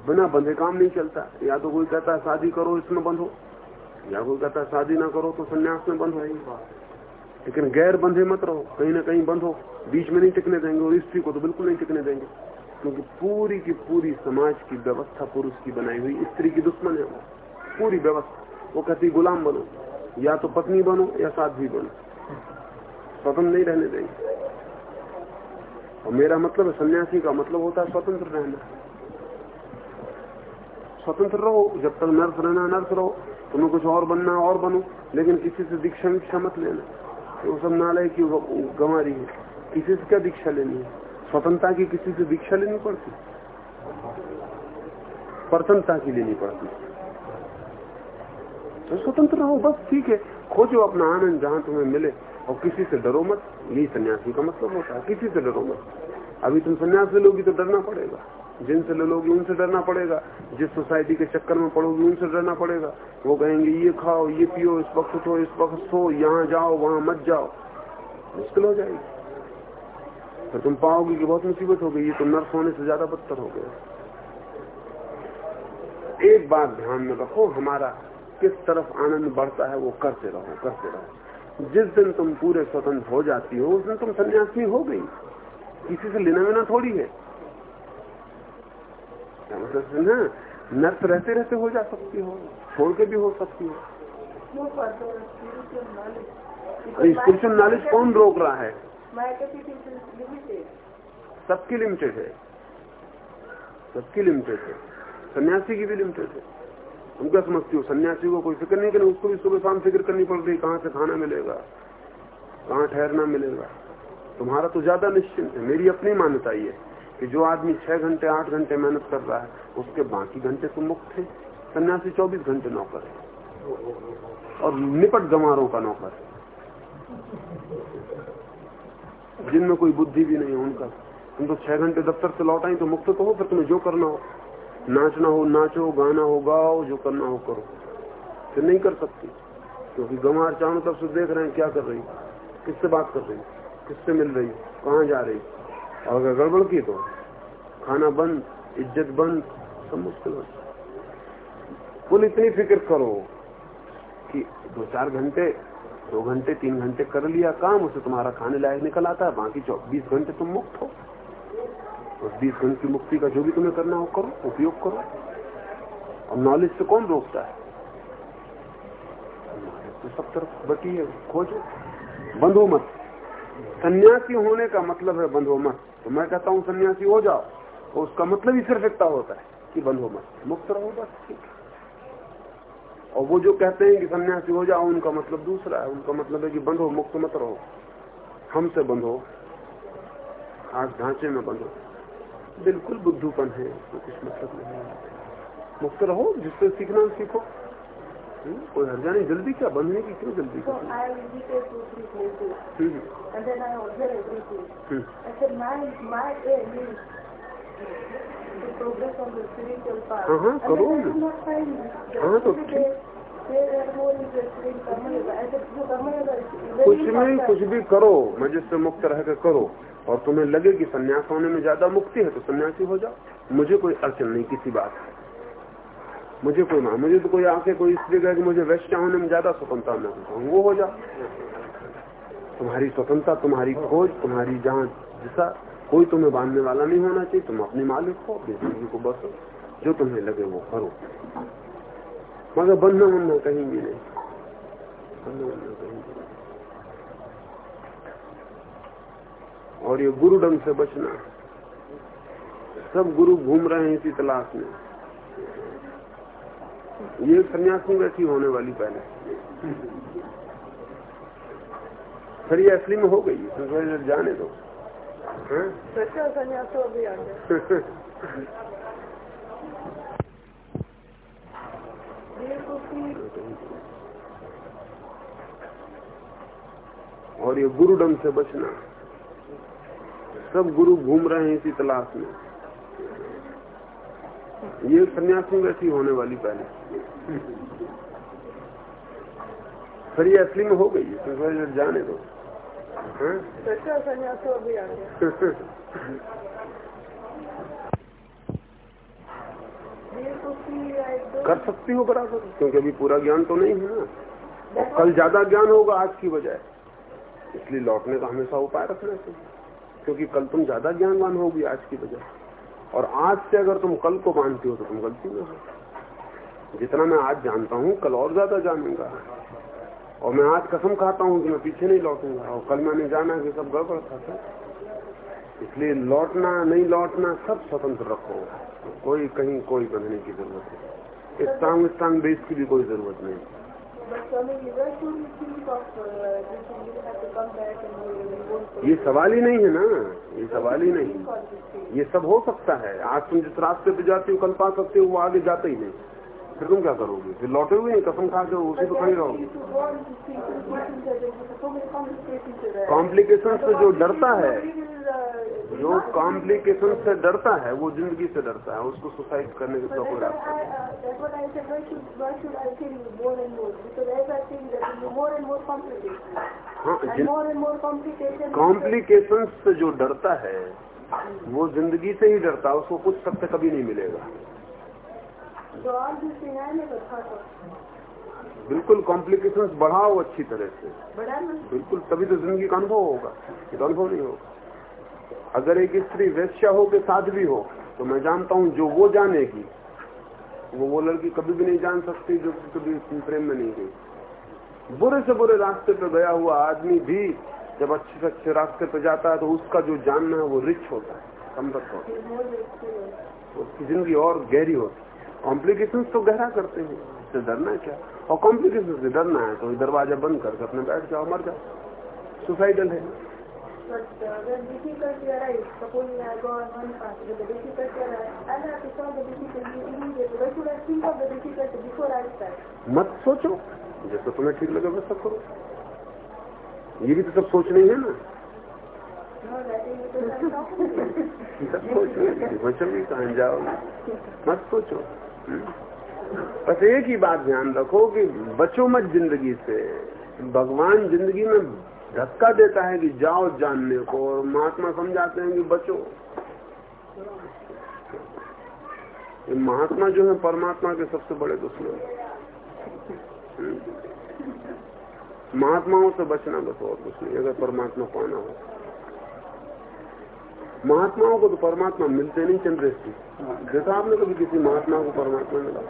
बिना बंधे काम नहीं चलता। या तो कोई कहता है, शादी करो, इसमें बंधो। या कोई कहता है, शादी ना करो तो संन्यास में बंधो। यही बात लेकिन गैर बंधे मत रहो। कहीं ना कहीं बंधो। बीच में नहीं टिकने देंगे और स्त्री को तो बिल्कुल नहीं टिकने देंगे। क्योंकि पूरी की पूरी समाज की व्यवस्था पुरुष की बनाई हुई, स्त्री की दुश्मन है वो। पूरी व्यवस्था। वो कहती, गुलाम बनो। या तो पत्नी बनो या साध्वी बनो। स्वतंत्र नहीं रहने देंगे। और मेरा मतलब है, सन्यासी का मतलब होता है स्वतंत्र रहना। स्वतंत्र रहो। जब तक नर्स रहना, नर्स रहो। तुम्हें कुछ और बनना, और बनो। लेकिन किसी से दीक्षा वीक्षा मत लेना। तो सब नालय की गंवारी है। किसी से क्या दीक्षा लेनी है? स्वतंत्रता की किसी से दीक्षा लेनी पड़ती? प्रसन्नता की लेनी पड़ती। तो स्वतंत्र रहो, बस ठीक है। खोजो अपना आनंद जहाँ तुम्हें मिले, और किसी से डरो मत। यही सन्यासी का मतलब होता है, किसी से डरो मत। अभी तुम सन्यास ले लोगी तो डरना पड़ेगा। जिनसे ले लोगी उनसे डरना पड़ेगा। जिस सोसाइटी के चक्कर में पड़ोगी, उनसे डरना पड़ेगा। वो कहेंगे, ये खाओ, ये पियो, इस वक्त उठो, इस वक्त सो, यहाँ जाओ, वहाँ मत जाओ। मुश्किल हो जाएगी। फिर तुम पाओगे कि बहुत मुसीबत हो गई ये तो नर्स होने से ज़्यादा बदतर हो गया एक बात ध्यान में रखो हमारा किस तरफ़ आनंद बढ़ता है वो करते रहो करते रहो। जिस दिन तुम पूरे स्वतंत्र हो जाती हो उस दिन तुम सन्यासी हो गई। किसी से लेना लेना थोड़ी है। मतलब ना? नर्स रहते रहते हो जा सकती हो छोड़ के भी हो सकती हो। स्पिरिचुअल नॉलेज कौन रोक रहा है? सबकी लिमिटेड है। सबकी लिमिटेड है। सन्यासी की भी लिमिटेड है। तुम क्या समझती हो? सन्यासी को कोई फ़िक्र नहीं करनी उसको भी सुबह शाम फ़िक्र करनी पड़ रही, कहाँ से खाना मिलेगा, कहाँ ठहरना मिलेगा। तुम्हारा तो ज़्यादा निश्चिंत है। मेरी अपनी मान्यता ये कि जो आदमी छह घंटे, आठ घंटे मेहनत कर रहा है, उसके बाकी घंटे तो मुक्त है। सन्यासी चौबीस घंटे नौकर है। और निपट गंवारों का नौकर है। जिनमें कोई बुद्धि भी नहीं है उनका। तुम तो छह घंटे दफ्तर से लौट आई तो मुक्त तो हो, फिर तुम्हें जो करना हो। नाचना हो, नाचो, गाना हो, गाओ, जो करना हो करो। फिर नहीं कर सकती, क्योंकि गंवार चारों तरफ़ से देख रहे हैं क्या कर रही किससे बात कर रही किससे मिल रही कहाँ जा रही और अगर गड़बड़ की तो खाना बंद, इज़्ज़त बंद, सब मुश्किल हो। कुल इतनी फ़िक्र करो कि दो चार घंटे दो घंटे, तीन घंटे कर लिया काम, उसे तुम्हारा खाने लायक निकल आता है। बाकी बीस घंटे तुम मुक्त हो। उस बीस घंटे की मुक्ति का जो भी तुम्हें करना हो करो, उपयोग करो। और नॉलेज से कौन रोकता है? तो सब तरफ़ बटी है, खोजो। बंधो मत। सन्यासी होने का मतलब है बंधो मत। तो मैं कहता हूँ, सन्यासी हो जाओ। तो उसका मतलब ही सिर्फ़ इतना होता है कि बंधो मत। मुक्त रहो बस, ठीक और वो जो कहते हैं कि सन्यासी हो जाओ उनका मतलब दूसरा है। उनका मतलब है कि बंधो मुक्त मत रहो। हमसे बंधो खास ढांचे में बंधो। बिल्कुल बुद्धूपन है तो कुछ मतलब नहीं मुक्त रहो जिससे सीखना सीखो। कोई हर जाने जल्दी क्या? बंधने की क्यों जल्दी? हम्म, Uh-huh, uh-huh, कुछ नहीं कुछ भी करो मज़े से मुक्त रह कर। करो और तुम्हें लगे कि सन्यास होने में ज़्यादा मुक्ति है तो सन्यासी हो जाओ। मुझे कोई अड़चन नहीं किसी बात है मुझे कोई मान मुझे तो कोई आके कोई स्त्री कहे कि मुझे वैश्य होने में ज़्यादा स्वतंत्रता में वो हो जाओ। तुम्हारी स्वतंत्रता तुम्हारी खोज तुम्हारी जहाँ जैसा कोई तुम्हें बांधने वाला नहीं होना चाहिए, तुम अपने मालिक हो अपनी ज़िंदगी को बसो, जो तुम्हें लगे वो करो। मगर बंधना बनना कहीं भी नहीं बंधना कहीं भी और ये गुरु ढंग से बचना। सब गुरु घूम रहे हैं इसी तलाश में। ये सन्यासी वैसी होने वाली पहले। फिर ये असली में हो गई जाने दो सन्यास अभी आ गया और ये गुरु ढंग से बचना। सब गुरु घूम रहे हैं इसी तलाश में। ये सन्यासी वैसी होने वाली पहले। फिर ये असली में हो गई है जाने दो सन्यास अभी आ गया कर सकती हो बराबर, क्योंकि अभी पूरा ज्ञान तो नहीं है ना। कल ज़्यादा ज्ञान होगा आज की बजाय। इसलिए लौटने का हमेशा उपाय रखना चाहिए, क्योंकि कल तुम ज़्यादा ज्ञानवान होगी आज की बजाय। और आज से अगर तुम कल को मानती हो तो तुम गलती में हो। जितना मैं आज जानता हूँ, कल और ज़्यादा जानूँगा। और मैं आज कसम खाता हूँ कि मैं पीछे नहीं लौटूँगा। और कल मैंने जाना कि सब गड़बड़ था, सर। इसलिए लौटना, नहीं लौटना, सब स्वतंत्र रखो। कोई कहीं कोई बंधने की ज़रूरत नहीं। इस टांग इस टांग बेस की भी कोई ज़रूरत नहीं। ये सवाल ही नहीं है ना। ये सवाल ही नहीं। ये सब हो सकता है। आज तुम जिस रास्ते पे जाते हो कल पा सकते हो, वो आगे जाते ही नहीं। फिर तुम क्या करोगे? फिर लौटे हुए कसम खा के उसी तो खड़ी रहोगे। कॉम्प्लिकेशन से जो डरता है, जो कॉम्प्लिकेशन से डरता है, वो ज़िंदगी से डरता है, उसको सुसाइड करने के तो कोई रास्ता कॉम्प्लिकेशन से जो डरता है, वो ज़िंदगी से ही डरता है, उसको कुछ सत्य कभी नहीं मिलेगा। बिल्कुल कॉम्प्लिकेशंस बढ़ाओ अच्छी तरह से। बिल्कुल तभी तो ज़िंदगी का अनुभव होगा। तो अनुभव नहीं होगा। अगर एक स्त्री वैश्या हो के साथ भी हो तो मैं जानता हूँ जो वो जानेगी वो वो लड़की कभी भी नहीं जान सकती जो कभी प्रेम में नहीं गई। बुरे से बुरे रास्ते पे गया हुआ आदमी भी जब अच्छे से अच्छे रास्ते पे जाता है तो उसका जो जानना है वो रिच होता है। समृद्ध होता है। उसकी ज़िंदगी और गहरी होती है। कॉम्प्लिकेशन तो गहरा करते हैं। इससे डरना क्या? और कॉम्प्लिकेशन से डरना है तो दरवाज़ा बंद करके अपने बैठ जाओ मर जाओ। सुसाइडल है। मत सोचो। जैसे तुम्हें ठीक लगे वैसा करो। ये भी तो सब सोच नहीं है ना। सब सोचो बचोगी कहा जाओगे? मत सोचो। बस एक ही बात ध्यान रखो कि बचो मत ज़िंदगी से। भगवान ज़िंदगी में धक्का देता है कि जाओ जानने को और महात्मा समझाते हैं कि बचो। महात्मा जो है परमात्मा के सबसे बड़े दुश्मन। महात्माओं से बचना बस और कुछ नहीं, अगर परमात्मा पाना हो। महात्माओं को तो परमात्मा मिलते नहीं चंद्रेश जी। देखा आपने कभी किसी महात्मा को परमात्मा मिला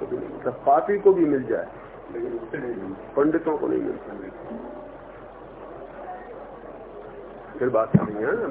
कभी नहीं पापी को भी मिल जाए पंडितों को नहीं मिलता। फिर बात नहीं है ना